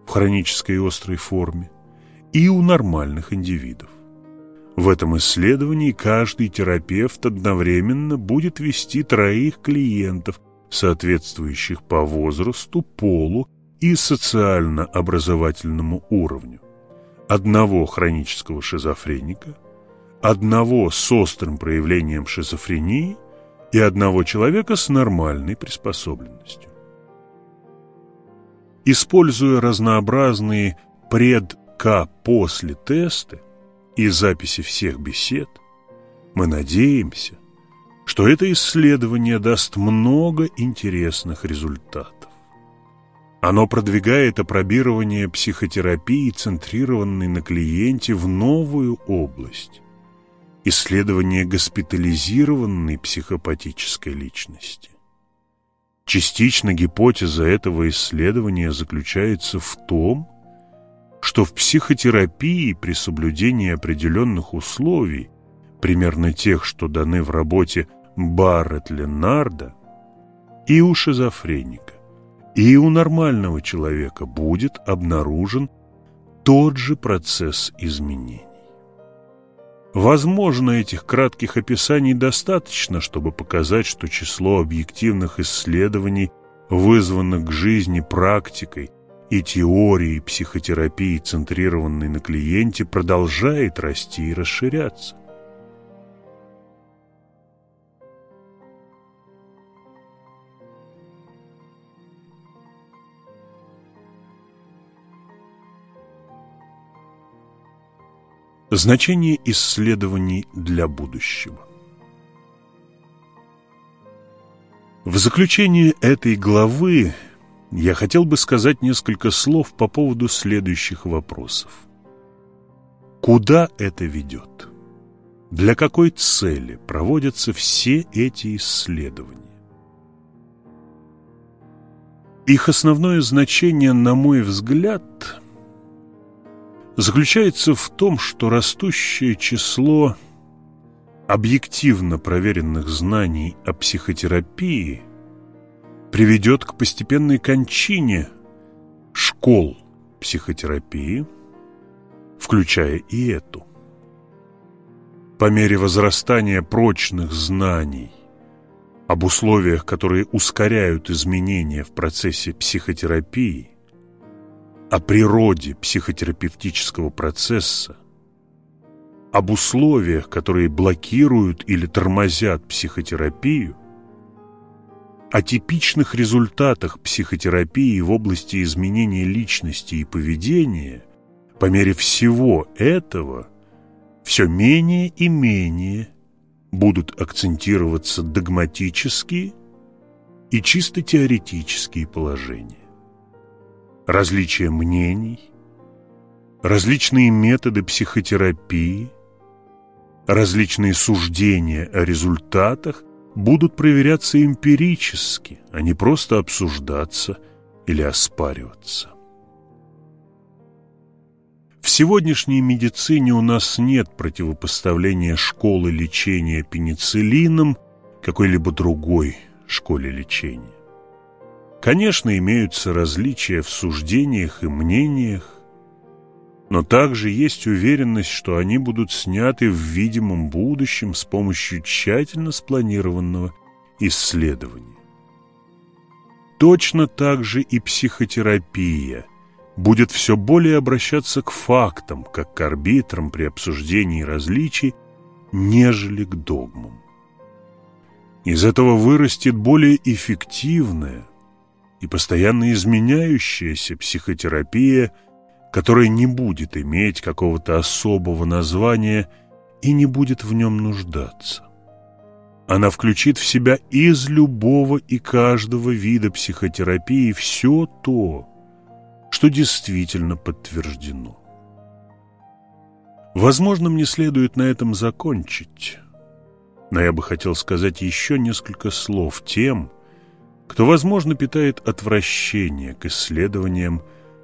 в хронической и острой форме и у нормальных индивидов. В этом исследовании каждый терапевт одновременно будет вести троих клиентов, соответствующих по возрасту, полу и социально-образовательному уровню. Одного хронического шизофреника, одного с острым проявлением шизофрении и одного человека с нормальной приспособленностью. Используя разнообразные пред-к-после тесты и записи всех бесед, мы надеемся, что это исследование даст много интересных результатов. Оно продвигает опробирование психотерапии, центрированной на клиенте, в новую область – исследование госпитализированной психопатической личности. Частично гипотеза этого исследования заключается в том, что в психотерапии при соблюдении определенных условий, примерно тех, что даны в работе Барретт-Ленарда, и у шизофреника, и у нормального человека будет обнаружен тот же процесс изменений. Возможно, этих кратких описаний достаточно, чтобы показать, что число объективных исследований вызванных к жизни практикой и теорией психотерапии, центрированной на клиенте, продолжает расти и расширяться. Значение исследований для будущего В заключение этой главы я хотел бы сказать несколько слов по поводу следующих вопросов. Куда это ведет? Для какой цели проводятся все эти исследования? Их основное значение, на мой взгляд, заключается в том, что растущее число объективно проверенных знаний о психотерапии приведет к постепенной кончине школ психотерапии, включая и эту. По мере возрастания прочных знаний об условиях, которые ускоряют изменения в процессе психотерапии, о природе психотерапевтического процесса, об условиях, которые блокируют или тормозят психотерапию, о типичных результатах психотерапии в области изменения личности и поведения, по мере всего этого все менее и менее будут акцентироваться догматические и чисто теоретические положения различия мнений, различные методы психотерапии, различные суждения о результатах будут проверяться эмпирически, а не просто обсуждаться или оспариваться. В сегодняшней медицине у нас нет противопоставления школы лечения пенициллином какой-либо другой школе лечения. Конечно, имеются различия в суждениях и мнениях, но также есть уверенность, что они будут сняты в видимом будущем с помощью тщательно спланированного исследования. Точно так же и психотерапия будет все более обращаться к фактам, как к арбитрам при обсуждении различий, нежели к догмам. Из этого вырастет более эффективная, и постоянно изменяющаяся психотерапия, которая не будет иметь какого-то особого названия и не будет в нем нуждаться. Она включит в себя из любого и каждого вида психотерапии все то, что действительно подтверждено. Возможно, мне следует на этом закончить, но я бы хотел сказать еще несколько слов тем, кто, возможно, питает отвращение к исследованиям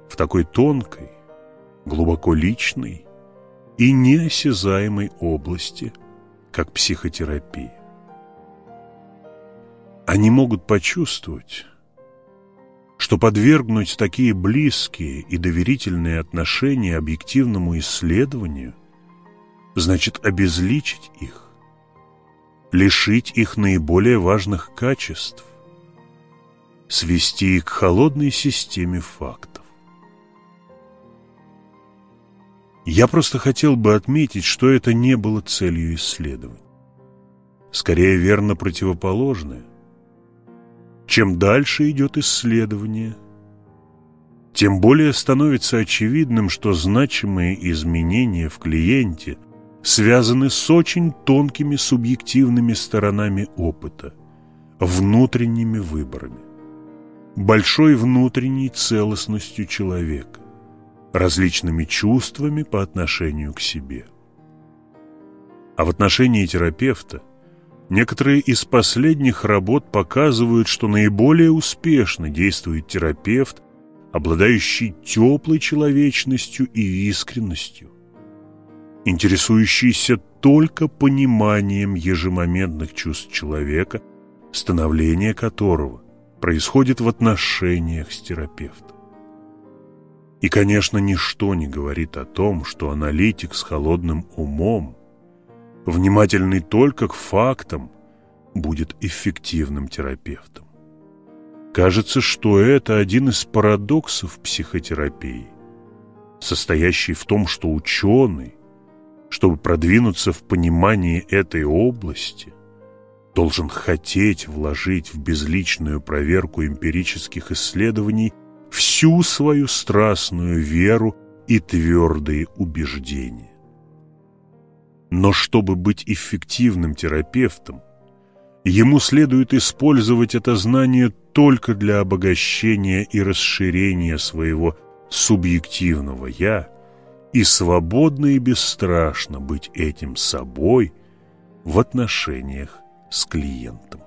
в такой тонкой, глубоко личной и неосязаемой области, как психотерапия. Они могут почувствовать, что подвергнуть такие близкие и доверительные отношения объективному исследованию значит обезличить их, лишить их наиболее важных качеств, свести к холодной системе фактов. Я просто хотел бы отметить, что это не было целью исследований. Скорее, верно противоположное. Чем дальше идет исследование, тем более становится очевидным, что значимые изменения в клиенте связаны с очень тонкими субъективными сторонами опыта, внутренними выборами большой внутренней целостностью человека, различными чувствами по отношению к себе. А в отношении терапевта некоторые из последних работ показывают, что наиболее успешно действует терапевт, обладающий теплой человечностью и искренностью, интересующийся только пониманием ежемоментных чувств человека, становление которого происходит в отношениях с терапевтом. И, конечно, ничто не говорит о том, что аналитик с холодным умом, внимательный только к фактам, будет эффективным терапевтом. Кажется, что это один из парадоксов психотерапии, состоящий в том, что ученый, чтобы продвинуться в понимании этой области, должен хотеть вложить в безличную проверку эмпирических исследований всю свою страстную веру и твердые убеждения. Но чтобы быть эффективным терапевтом, ему следует использовать это знание только для обогащения и расширения своего субъективного «я» и свободно и бесстрашно быть этим собой в отношениях с клиентом.